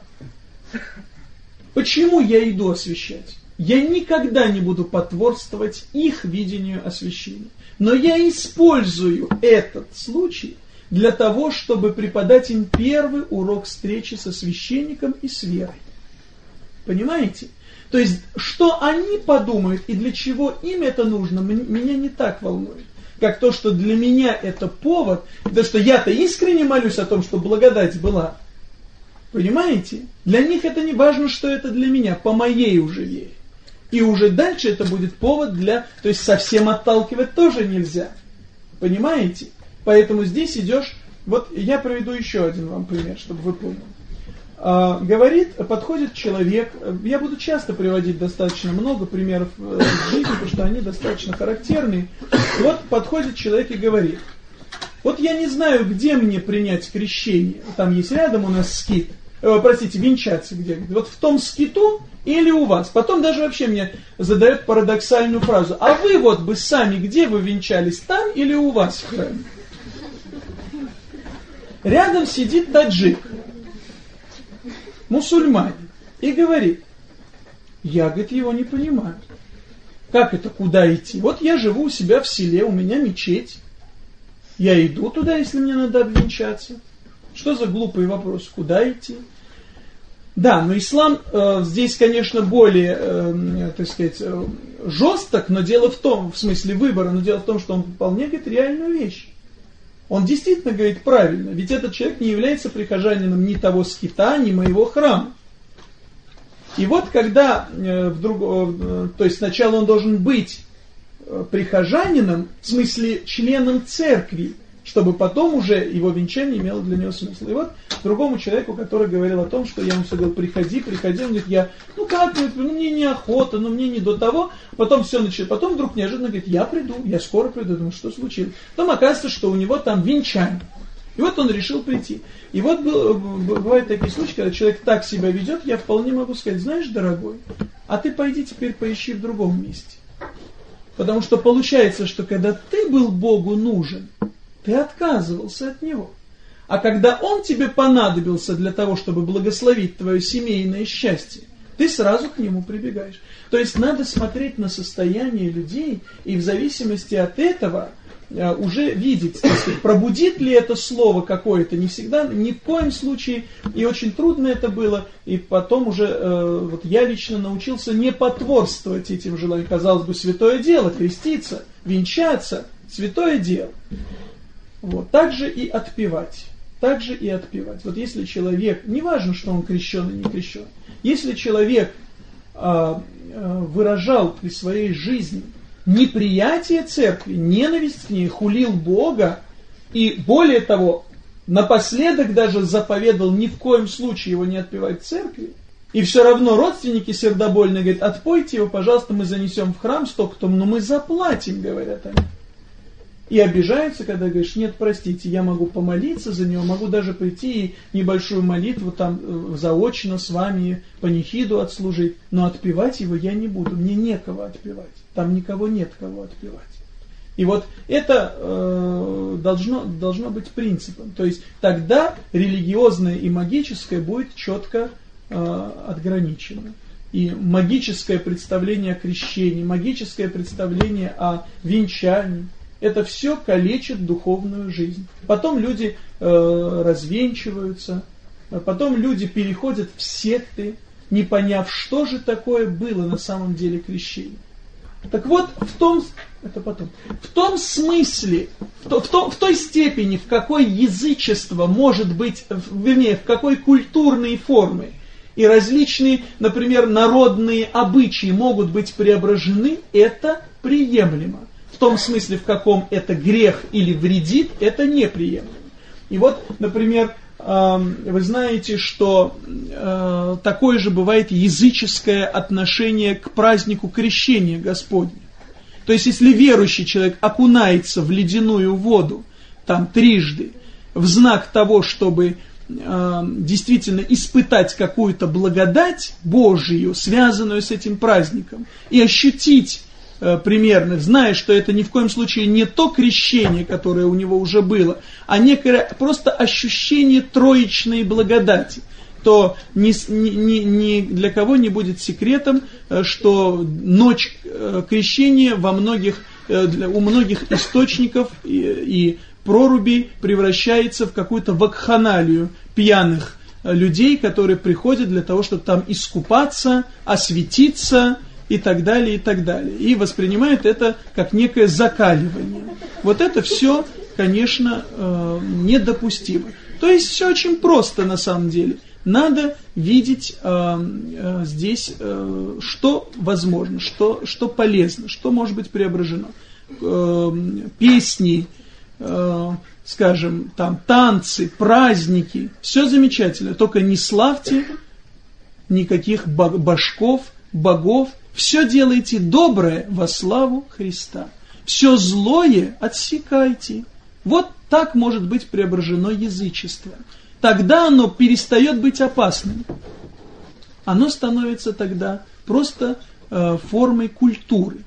Почему я иду освещать? Я никогда не буду потворствовать их видению освящения. Но я использую этот случай для того, чтобы преподать им первый урок встречи со священником и с верой. Понимаете? То есть, что они подумают и для чего им это нужно, меня не так волнует. Как то, что для меня это повод, потому что я-то искренне молюсь о том, чтобы благодать была. Понимаете? Для них это не важно, что это для меня, по моей уже вере. И уже дальше это будет повод для... То есть совсем отталкивать тоже нельзя. Понимаете? Поэтому здесь идешь... Вот я приведу еще один вам пример, чтобы вы поняли. А, говорит, подходит человек, я буду часто приводить достаточно много примеров э, из жизни, потому что они достаточно характерные. Вот подходит человек и говорит, вот я не знаю, где мне принять крещение. Там есть рядом у нас скит, э, простите, венчаться где. Вот в том скиту или у вас. Потом даже вообще мне задают парадоксальную фразу. А вы вот бы сами, где вы венчались, там или у вас в храме? Рядом сидит таджик, мусульманин, и говорит, я, говорит, его не понимаю. Как это, куда идти? Вот я живу у себя в селе, у меня мечеть. Я иду туда, если мне надо обвенчаться. Что за глупый вопрос? Куда идти? Да, но ислам э, здесь, конечно, более, э, так сказать, э, жесток, но дело в том, в смысле выбора, но дело в том, что он вполне говорит реальную вещь. Он действительно говорит правильно, ведь этот человек не является прихожанином ни того скита, ни моего храма. И вот когда э, вдруг, э, то есть сначала он должен быть э, прихожанином, в смысле членом церкви, чтобы потом уже его венчание имело для него смысл. И вот другому человеку, который говорил о том, что я ему все говорил, приходи, приходи, он говорит, я, ну как, ну мне неохота, ну мне не до того, потом все начали, потом вдруг неожиданно говорит, я приду, я скоро приду, думаю, что случилось? Потом оказывается, что у него там венчание. И вот он решил прийти. И вот был, бывают такие случаи, когда человек так себя ведет, я вполне могу сказать, знаешь, дорогой, а ты пойди теперь поищи в другом месте. Потому что получается, что когда ты был Богу нужен, ты отказывался от него. А когда он тебе понадобился для того, чтобы благословить твое семейное счастье, ты сразу к нему прибегаешь. То есть надо смотреть на состояние людей и в зависимости от этого э, уже видеть, сказать, пробудит ли это слово какое-то, не всегда, ни в коем случае, и очень трудно это было, и потом уже, э, вот я лично научился не потворствовать этим желаниям, казалось бы, святое дело, креститься, венчаться – Святое дело. Вот. Также и отпевать. Также и отпевать. Вот если человек, неважно, что он крещен или не крещен, если человек а, выражал при своей жизни неприятие церкви, ненависть к ней, хулил Бога, и более того, напоследок даже заповедал ни в коем случае его не отпевать в церкви, и все равно родственники сердобольные говорят, отпойте его, пожалуйста, мы занесем в храм столько-то, но мы заплатим, говорят они. И обижаются, когда говоришь, нет, простите, я могу помолиться за него, могу даже прийти и небольшую молитву там э, заочно с вами панихиду отслужить, но отпевать его я не буду, мне некого отпевать, там никого нет кого отпевать. И вот это э, должно, должно быть принципом. То есть тогда религиозное и магическое будет четко э, отграничено. И магическое представление о крещении, магическое представление о венчании, это все калечит духовную жизнь. Потом люди э, развенчиваются, потом люди переходят в секты, не поняв, что же такое было на самом деле крещение. Так вот, в том, это потом, в том смысле, в, то, в, то, в той степени, в какой язычество может быть, вернее, в какой культурные формы и различные, например, народные обычаи могут быть преображены, это приемлемо. В том смысле, в каком это грех или вредит, это неприемлемо. И вот, например, вы знаете, что э, такое же бывает языческое отношение к празднику крещения Господня. То есть, если верующий человек окунается в ледяную воду, там трижды, в знак того, чтобы э, действительно испытать какую-то благодать Божию, связанную с этим праздником, и ощутить примерных, зная, что это ни в коем случае не то крещение, которое у него уже было, а некое просто ощущение троечной благодати, то ни, ни, ни для кого не будет секретом, э, что ночь э, крещения во многих, у многих источников и, и прорубей превращается в какую-то вакханалию пьяных людей, которые приходят для того, чтобы там искупаться, осветиться, и так далее, и так далее. И воспринимает это как некое закаливание. Вот это все, конечно, э, недопустимо. То есть все очень просто на самом деле. Надо видеть э, э, здесь, э, что возможно, что, что полезно, что может быть преображено. Э, песни, э, скажем, там танцы, праздники, все замечательно, только не славьте никаких башков, богов, все делайте доброе во славу Христа. Все злое отсекайте. Вот так может быть преображено язычество. Тогда оно перестает быть опасным. Оно становится тогда просто э, формой культуры.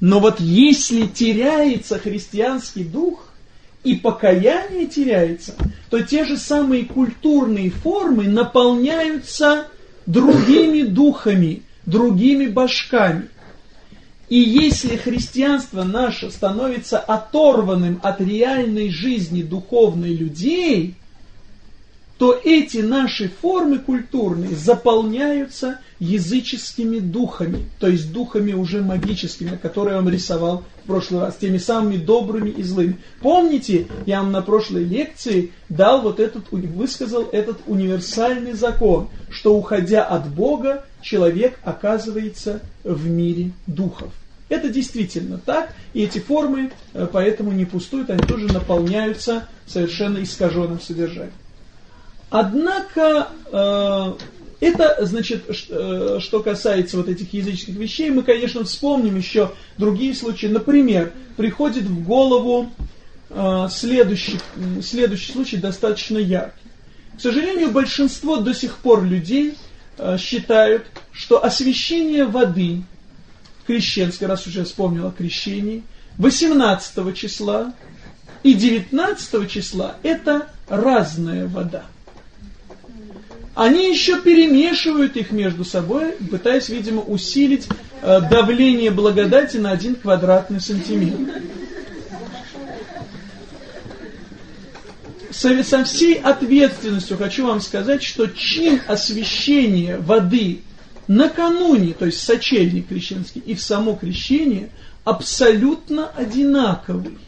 Но вот если теряется христианский дух, и покаяние теряется, то те же самые культурные формы наполняются другими духами, другими башками. И если христианство наше становится оторванным от реальной жизни духовной людей, то эти наши формы культурные заполняются языческими духами, то есть духами уже магическими, которые я вам рисовал в прошлый раз, теми самыми добрыми и злыми. Помните, я вам на прошлой лекции дал вот этот, высказал этот универсальный закон, что уходя от Бога, человек оказывается в мире духов. Это действительно так, и эти формы э, поэтому не пустуют, они тоже наполняются совершенно искаженным содержанием. Однако э, это, значит, э, что касается вот этих языческих вещей, мы, конечно, вспомним еще другие случаи. Например, приходит в голову следующий, следующий случай достаточно яркий. К сожалению, большинство до сих пор людей считают, что освящение воды, крещенской, раз уже вспомнил о крещении, 18 числа и 19 числа это разная вода. Они еще перемешивают их между собой, пытаясь, видимо, усилить э, давление благодати на один квадратный сантиметр. Со всей ответственностью хочу вам сказать, что чин освящения воды накануне, то есть сочельник крещенский и в само крещение, абсолютно одинаковый.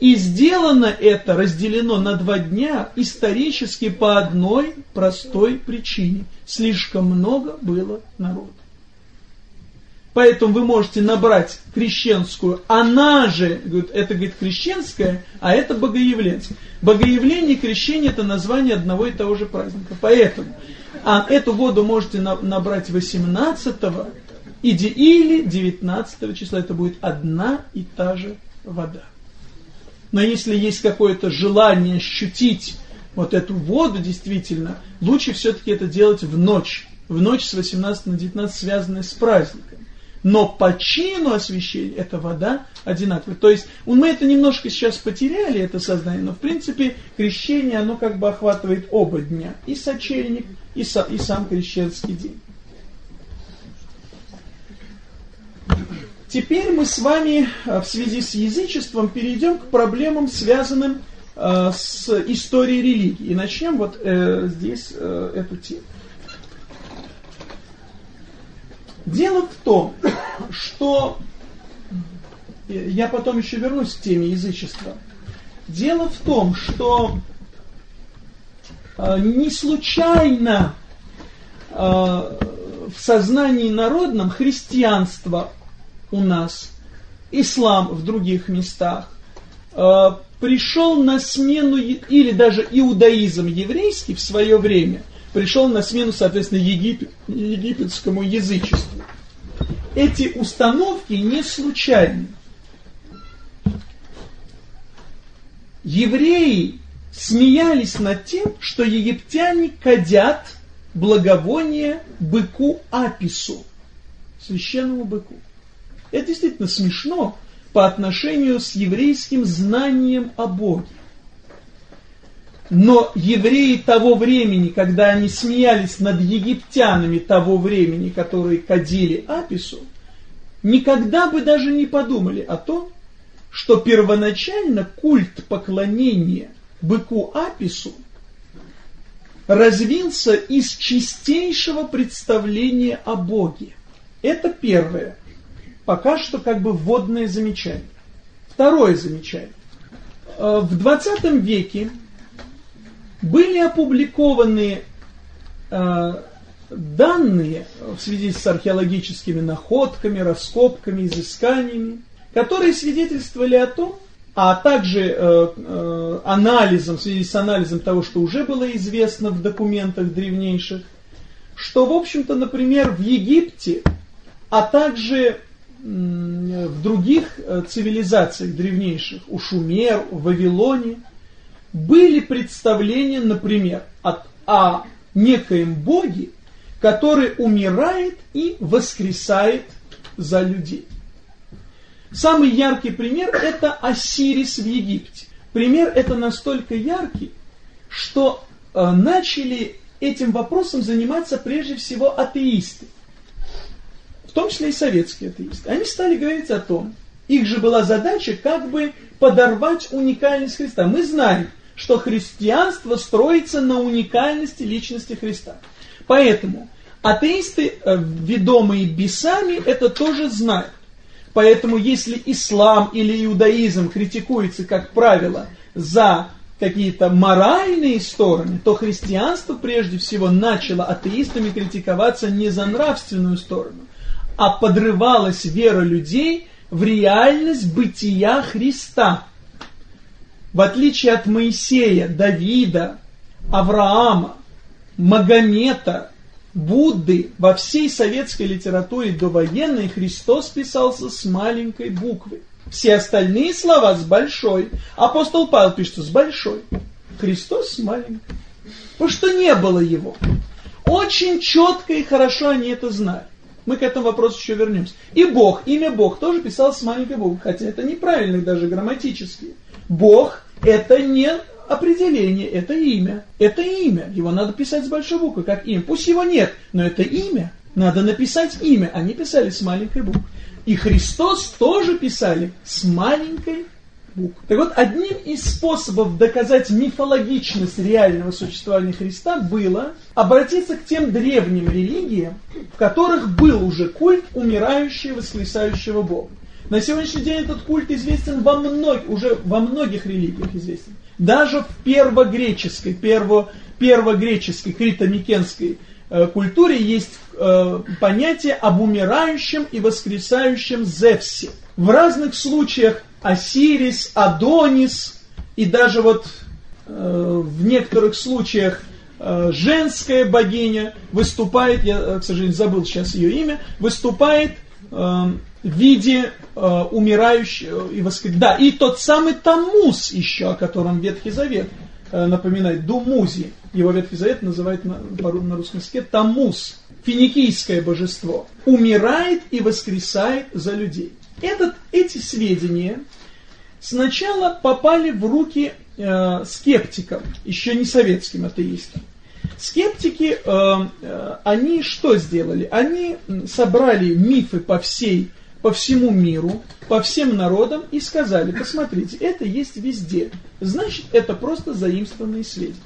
И сделано это, разделено на два дня, исторически по одной простой причине. Слишком много было народа. Поэтому вы можете набрать крещенскую, она же, говорит, это говорит крещенская, а это богоявленская. Богоявление и крещение это название одного и того же праздника. Поэтому а эту воду можете набрать 18 или 19 числа. Это будет одна и та же вода. Но если есть какое-то желание ощутить вот эту воду действительно, лучше все-таки это делать в ночь. В ночь с 18 на 19, связанная с праздником но по чину освящения эта вода одинаковая. То есть мы это немножко сейчас потеряли, это сознание, но в принципе крещение, оно как бы охватывает оба дня, и сочельник, и, со, и сам крещенский день. Теперь мы с вами э, в связи с язычеством перейдем к проблемам, связанным э, с историей религии. И начнем вот э, здесь э, эту тему. Дело в том, что я потом еще вернусь к теме язычества. Дело в том, что э, не случайно э, в сознании народном христианство у нас, ислам в других местах, э, пришел на смену, или даже иудаизм еврейский в свое время – пришел на смену, соответственно, Египет, египетскому язычеству. Эти установки не случайны. Евреи смеялись над тем, что египтяне кадят благовоние быку Апису, священному быку. Это действительно смешно по отношению с еврейским знанием о Боге. Но евреи того времени, когда они смеялись над египтянами того времени, которые кадили Апису, никогда бы даже не подумали о том, что первоначально культ поклонения быку Апису развился из чистейшего представления о Боге. Это первое. Пока что как бы вводное замечание. Второе замечание. Э, в 20 веке были опубликованы э, данные в связи с археологическими находками, раскопками, изысканиями, которые свидетельствовали о том, а также э, э, анализом, в связи с анализом того, что уже было известно в документах древнейших, что, в общем-то, например, в Египте, а также в других э, цивилизациях древнейших, у Шумер, в Вавилоне, были представления, например, от, о некоем Боге, который умирает и воскресает за людей. Самый яркий пример – это Осирис в Египте. Пример это настолько яркий, что э, начали этим вопросом заниматься прежде всего атеисты, в том числе и советские атеисты. Они стали говорить о том, их же была задача как бы подорвать уникальность Христа. Мы знаем, что христианство строится на уникальности личности Христа. Поэтому атеисты, э, ведомые бесами, это тоже знают. Поэтому если ислам или иудаизм критикуется, как правило, за какие-то моральные стороны, то христианство прежде всего начало атеистами критиковаться не за нравственную сторону, а подрывалась вера людей в реальность бытия Христа. В отличие от Моисея, Давида, Авраама, Магомета, Будды, во всей советской литературе довоенной Христос писался с маленькой буквы. Все остальные слова с большой. Апостол Павел пишет с большой. Христос с маленькой. Потому что не было его. Очень четко и хорошо они это знают. Мы к этому вопросу еще вернемся. И Бог, имя Бог тоже писал с маленькой буквы, хотя это неправильно даже грамматически. Бог это не определение, это имя. Это имя. Его надо писать с большой буквы, как имя. Пусть его нет, но это имя. Надо написать имя. Они писали с маленькой буквы. И Христос тоже писали с маленькой буквы. Так вот, одним из способов доказать мифологичность реального существования Христа было обратиться к тем древним религиям, в которых был уже культ умирающего, воскресающего Бога. На сегодняшний день этот культ известен во многих, уже во многих религиях известен. Даже в первогреческой, перво, первогреческой, критомикенской э, культуре есть э, понятие об умирающем и воскресающем Зевсе. В разных случаях Осирис, Адонис и даже вот э, в некоторых случаях э, женская богиня выступает, я, э, к сожалению, забыл сейчас ее имя, выступает э, в виде э, умирающего и воскресающего. Да, и тот самый Тамус еще, о котором Ветхий Завет э, напоминает, Думузи, его Ветхий Завет называет на, на русском языке Тамус, финикийское божество, умирает и воскресает за людей. Этот, эти сведения сначала попали в руки э, скептикам, еще не советским атеистам. Скептики, э, э, они что сделали? Они собрали мифы по всей, по всему миру, по всем народам и сказали, посмотрите, это есть везде. Значит, это просто заимствованные сведения.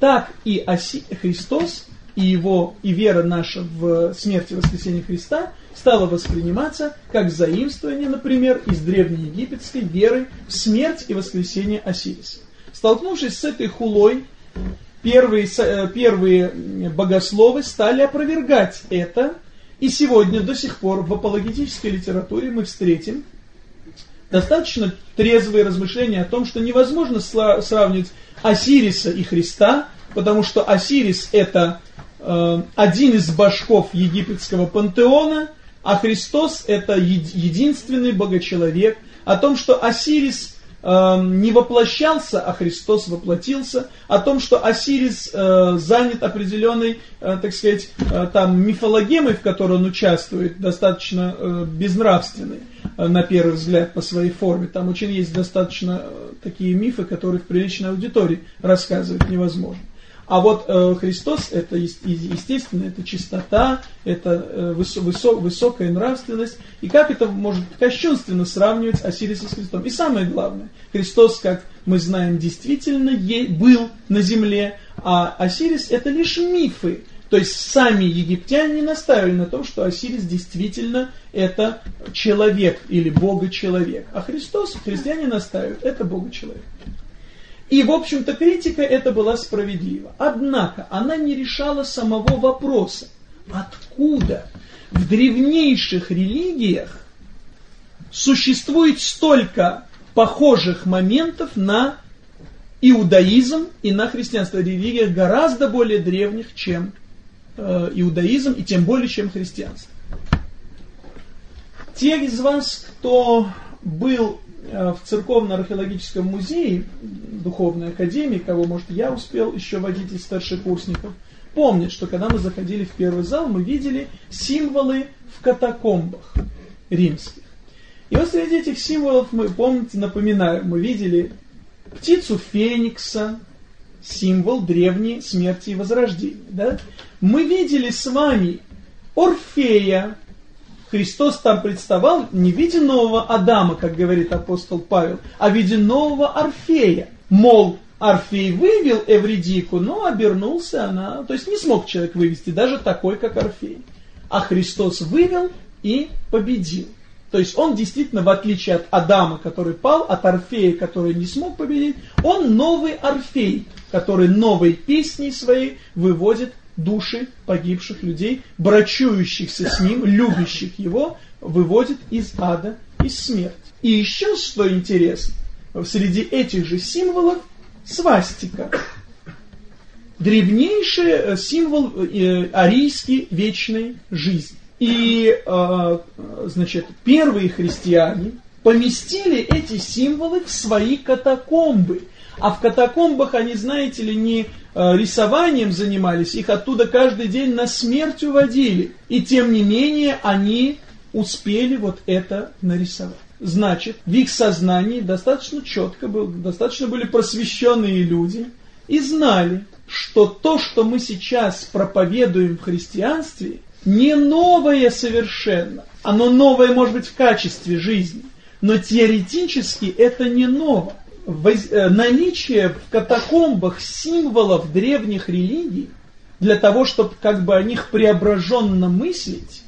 Так и Оси, Христос и его и вера наша в смерть и воскресение Христа стала восприниматься как заимствование, например, из древнеегипетской веры в смерть и воскресение Осириса. Столкнувшись с этой хулой, первые, э, первые богословы стали опровергать это, и сегодня до сих пор в апологетической литературе мы встретим достаточно трезвые размышления о том, что невозможно сравнивать Осириса и Христа, потому что Осирис это э, один из башков египетского пантеона, а Христос это единственный богочеловек, о том, что Осирис не воплощался, а Христос воплотился, о том, что Осирис э, занят определенной, э, так сказать, э, там мифологемой, в которой он участвует, достаточно безнравственной, на первый взгляд, по своей форме. Там очень есть достаточно такие мифы, которые в приличной аудитории рассказывать невозможно. А вот э, Христос это естественно, это чистота, это э, высо, высо, высокая нравственность. И как это может кощунственно сравнивать Осириса с Христом? И самое главное, Христос, как мы знаем, действительно е, был на земле, а Осирис это лишь мифы. То есть сами египтяне настаивали на том, что Осирис действительно это человек или бога-человек. А Христос, христиане настаивают, это бога-человек. И, в общем-то, критика это была справедлива. Однако она не решала самого вопроса, откуда в древнейших религиях существует столько похожих моментов на иудаизм и на христианство. Религиях гораздо более древних, чем э, иудаизм, и тем более, чем христианство. Те из вас, кто был в Церковно-археологическом музее Духовной Академии, кого, может, я успел еще водить из старшекурсников, помнят, что когда мы заходили в первый зал, мы видели символы в катакомбах римских. И вот среди этих символов мы, помните, напоминаю, мы видели птицу Феникса, символ древней смерти и возрождения. Да? Мы видели с вами Орфея, Христос там представал не в виде нового Адама, как говорит апостол Павел, а в виде нового Орфея. Мол, Орфей вывел Эвридику, но обернулся она, то есть не смог человек вывести, даже такой, как Орфей. А Христос вывел и победил. То есть он действительно, в отличие от Адама, который пал, от Орфея, который не смог победить, он новый Орфей, который новой песней своей выводит души погибших людей, брачующихся с ним, любящих его, выводит из ада, из смерти. И еще что интересно, среди этих же символов свастика. Древнейший э, символ э, арийский вечной жизни. И, э, значит, первые христиане поместили эти символы в свои катакомбы. А в катакомбах они, знаете ли, не Э, рисованием занимались, их оттуда каждый день на смерть уводили. И тем не менее они успели вот это нарисовать. Значит, в их сознании достаточно четко был, достаточно были просвещенные люди и знали, что то, что мы сейчас проповедуем в христианстве, не новое совершенно. Оно новое, может быть, в качестве жизни, но теоретически это не новое. Э, наличие в катакомбах символов древних религий для того, чтобы как бы о них преображенно мыслить,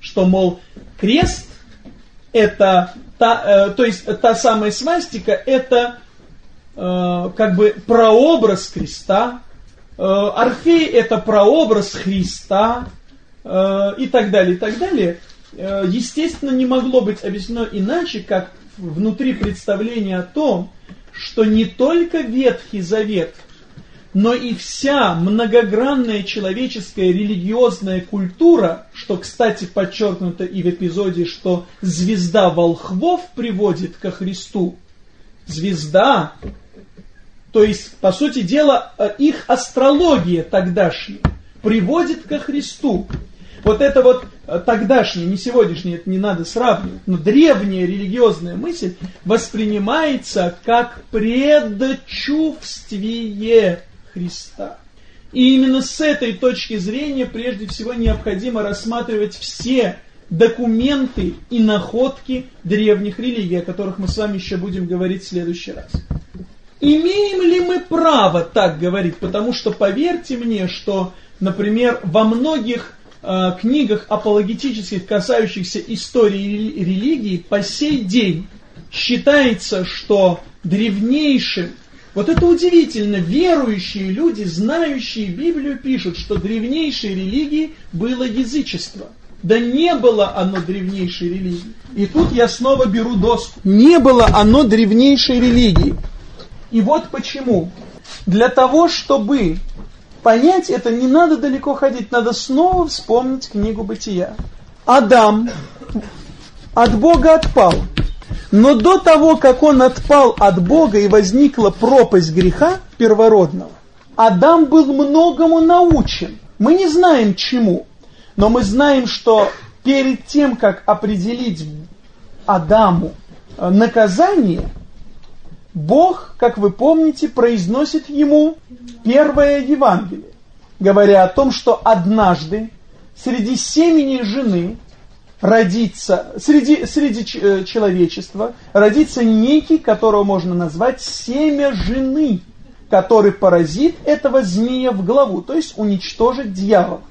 что, мол, крест это та, э, то есть та самая свастика, это э, как бы прообраз креста, э, Орфей это прообраз Христа э, и так далее, и так далее. Э, естественно, не могло быть объяснено иначе, как внутри представления о том, что не только Ветхий Завет, но и вся многогранная человеческая религиозная культура, что, кстати, подчеркнуто и в эпизоде, что звезда волхвов приводит ко Христу, звезда, то есть, по сути дела, э, их астрология тогдашняя приводит ко Христу. Вот это вот э, тогдашняя, не сегодняшняя, это не надо сравнивать, но древняя религиозная мысль воспринимается как предчувствие Христа. И именно с этой точки зрения прежде всего необходимо рассматривать все документы и находки древних религий, о которых мы с вами еще будем говорить в следующий раз. Имеем ли мы право так говорить? Потому что поверьте мне, что, например, во многих э, книгах апологетических, касающихся истории религии, по сей день считается, что древнейшим вот это удивительно. Верующие люди, знающие Библию, пишут, что древнейшей религией было язычество. Да не было оно древнейшей религией. И тут я снова беру доску. Не было оно древнейшей религией. И вот почему. Для того, чтобы понять это, не надо далеко ходить, надо снова вспомнить книгу Бытия. Адам от Бога отпал. Но до того, как он отпал от Бога и возникла пропасть греха первородного, Адам был многому научен. Мы не знаем чему, но мы знаем, что перед тем, как определить Адаму э, наказание, Бог, как вы помните, произносит ему первое Евангелие, говоря о том, что однажды среди семени жены родится, среди, среди э, человечества родится некий, которого можно назвать семя жены, который поразит этого змея в голову, то есть уничтожит дьявола.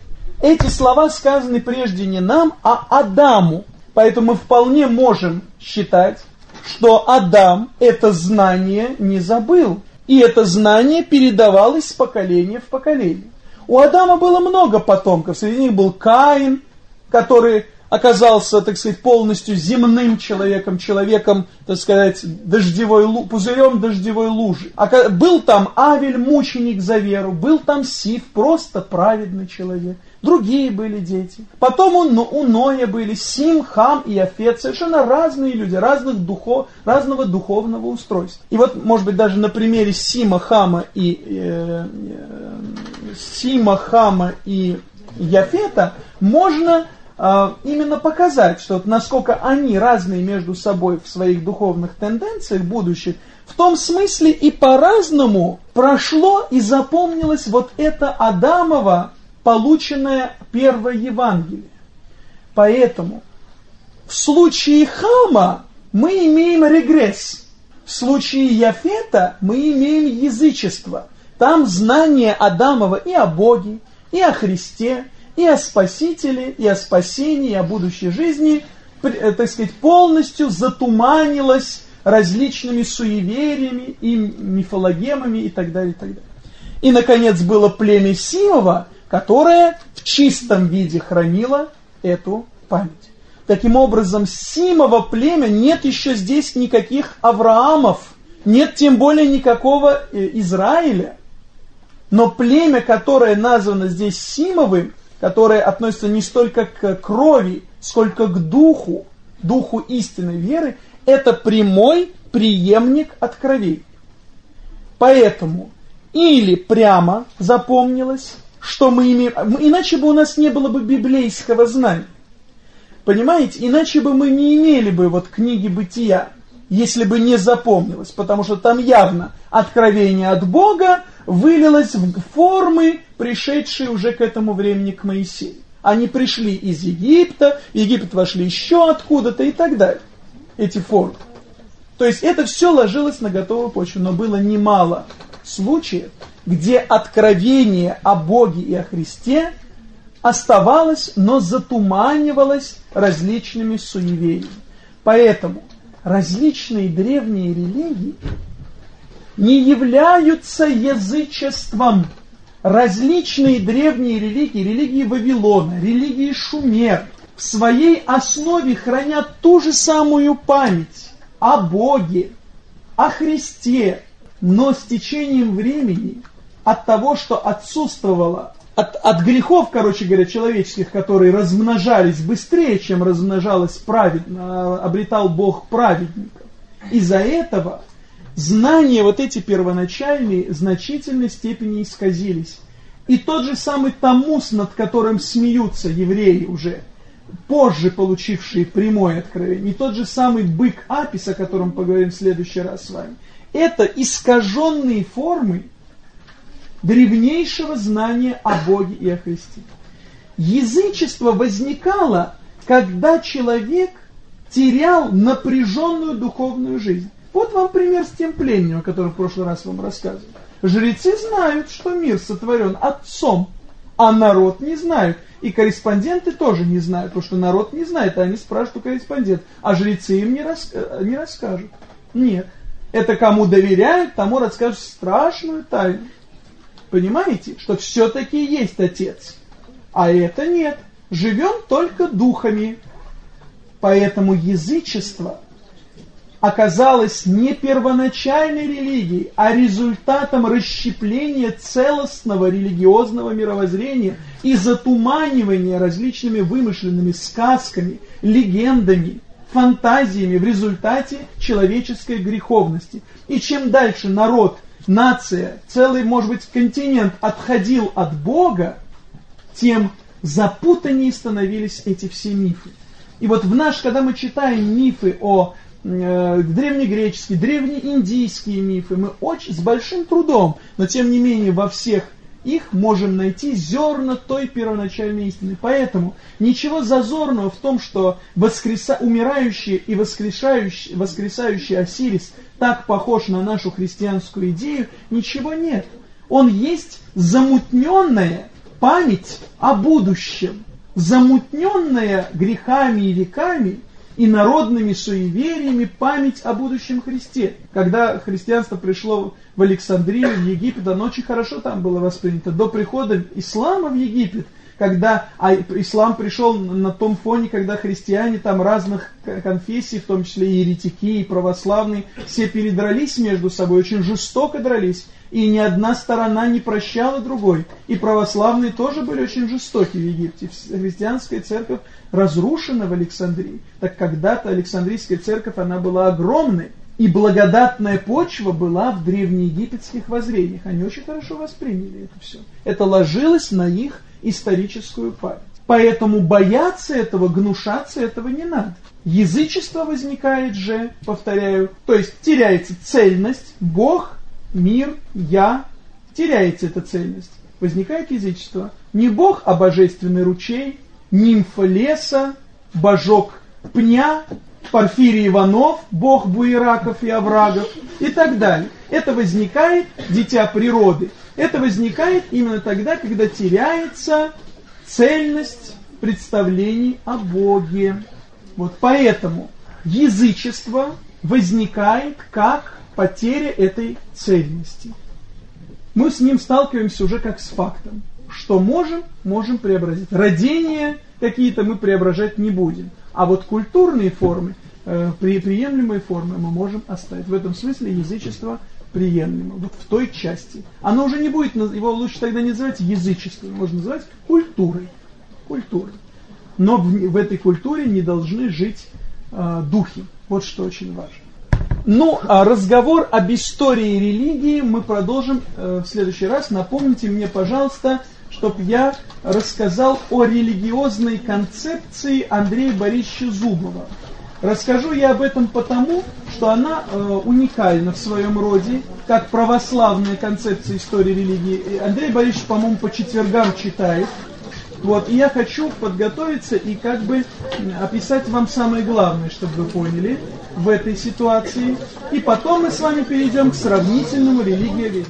Эти слова сказаны прежде не нам, а Адаму. Поэтому мы вполне можем считать, что Адам это знание не забыл. И это знание передавалось с поколения в поколение. У Адама было много потомков. Среди них был Каин, который оказался, так сказать, полностью земным человеком, человеком, так сказать, дождевой, пузырем дождевой лужи. А был там Авель, мученик за веру, был там Сиф, просто праведный человек. Другие были дети. Потом у, у Ноя были Сим, Хам и Афет. Совершенно разные люди, разных духов, разного духовного устройства. И вот, может быть, даже на примере Сима, Хама и э, э, Сима, Хама и Яфета можно а, именно показать, что насколько они разные между собой в своих духовных тенденциях будущих, в том смысле и по-разному прошло и запомнилось вот это Адамово, полученное первое Евангелие. Поэтому в случае Хама мы имеем регресс, в случае Яфета мы имеем язычество. Там знание Адамова и о Боге, и о Христе, и о Спасителе, и о спасении, и о будущей жизни, э, так сказать, полностью затуманилось различными суевериями и мифологемами и так далее, и так далее. И, наконец, было племя Симова, которое в чистом виде хранило эту память. Таким образом, Симово племя нет еще здесь никаких Авраамов, нет тем более никакого э, Израиля. Но племя, которое названо здесь Симовым, которое относится не столько к крови, сколько к духу, духу истинной веры, это прямой преемник от крови. Поэтому или прямо запомнилось, что мы имеем, иначе бы у нас не было бы библейского знания. Понимаете, иначе бы мы не имели бы вот книги бытия, если бы не запомнилось, потому что там явно откровение от Бога вылилось в формы, пришедшие уже к этому времени к Моисею. Они пришли из Египта, в Египет вошли еще откуда-то и так далее. Эти формы. То есть это все ложилось на готовую почву, но было немало случаев, где откровение о Боге и о Христе оставалось, но затуманивалось различными суевериями. Поэтому различные древние религии не являются язычеством. Различные древние религии, религии Вавилона, религии Шумер, в своей основе хранят ту же самую память о Боге, о Христе, но с течением времени от того, что отсутствовало, от, от грехов, короче говоря, человеческих, которые размножались быстрее, чем размножалось праведно, обретал Бог праведников. Из-за этого знания вот эти первоначальные в значительной степени исказились. И тот же самый Тамус, над которым смеются евреи уже, позже получившие прямое откровение, и тот же самый бык Апис, о котором поговорим в следующий раз с вами, это искаженные формы древнейшего знания о Боге и о Христе. Язычество возникало, когда человек терял напряженную духовную жизнь. Вот вам пример с тем племенем, о котором в прошлый раз вам рассказывал. Жрецы знают, что мир сотворен Отцом, а народ не знает. И корреспонденты тоже не знают, потому что народ не знает, а они спрашивают у корреспондента, а жрецы им не, рас... не расскажут. Нет. Это кому доверяют, тому расскажут страшную тайну. Понимаете, что все-таки есть Отец. А это нет. Живем только духами. Поэтому язычество оказалось не первоначальной религией, а результатом расщепления целостного религиозного мировоззрения и затуманивания различными вымышленными сказками, легендами, фантазиями в результате человеческой греховности. И чем дальше народ, нация, целый, может быть, континент отходил от Бога, тем запутаннее становились эти все мифы. И вот в наш, когда мы читаем мифы о э, древнегреческие, древнеиндийские мифы, мы очень с большим трудом, но тем не менее во всех их можем найти зерна той первоначальной истины. Поэтому ничего зазорного в том, что воскреса... умирающий и воскрешающий, воскресающий Осирис так похож на нашу христианскую идею, ничего нет. Он есть замутненная память о будущем, замутненная грехами и веками, и народными суевериями память о будущем Христе. Когда христианство пришло в Александрию, в Египет, оно очень хорошо там было воспринято. До прихода ислама в Египет, когда а ислам пришел на том фоне, когда христиане там разных конфессий, в том числе и еретики, и православные, все передрались между собой, очень жестоко дрались и ни одна сторона не прощала другой. И православные тоже были очень жестоки в Египте. Христианская церковь разрушена в Александрии. Так когда-то Александрийская церковь, она была огромной. И благодатная почва была в древнеегипетских воззрениях. Они очень хорошо восприняли это все. Это ложилось на их историческую память. Поэтому бояться этого, гнушаться этого не надо. Язычество возникает же, повторяю, то есть теряется цельность, Бог мир, я, теряется эта цельность. Возникает язычество. Не Бог, а божественный ручей, нимфа леса, божок пня, Порфирий Иванов, бог буераков и оврагов и так далее. Это возникает, дитя природы, это возникает именно тогда, когда теряется цельность представлений о Боге. Вот поэтому язычество возникает как потеря этой цельности. Мы с ним сталкиваемся уже как с фактом. Что можем, можем преобразить. Родение какие-то мы преображать не будем. А вот культурные формы, э, при, приемлемые формы мы можем оставить. В этом смысле язычество приемлемо. Вот в той части. Оно уже не будет, его лучше тогда не называть язычеством, можно называть культурой. Культурой. Но в, в этой культуре не должны жить э, духи. Вот что очень важно. Ну, а разговор об истории религии мы продолжим э, в следующий раз. Напомните мне, пожалуйста, чтобы я рассказал о религиозной концепции Андрея Борисовича Зубова. Расскажу я об этом потому, что она э, уникальна в своем роде, как православная концепция истории религии. Андрей Борисович, по-моему, по четвергам читает. Вот, и я хочу подготовиться и как бы описать вам самое главное, чтобы вы поняли в этой ситуации. И потом мы с вами перейдем к сравнительному религии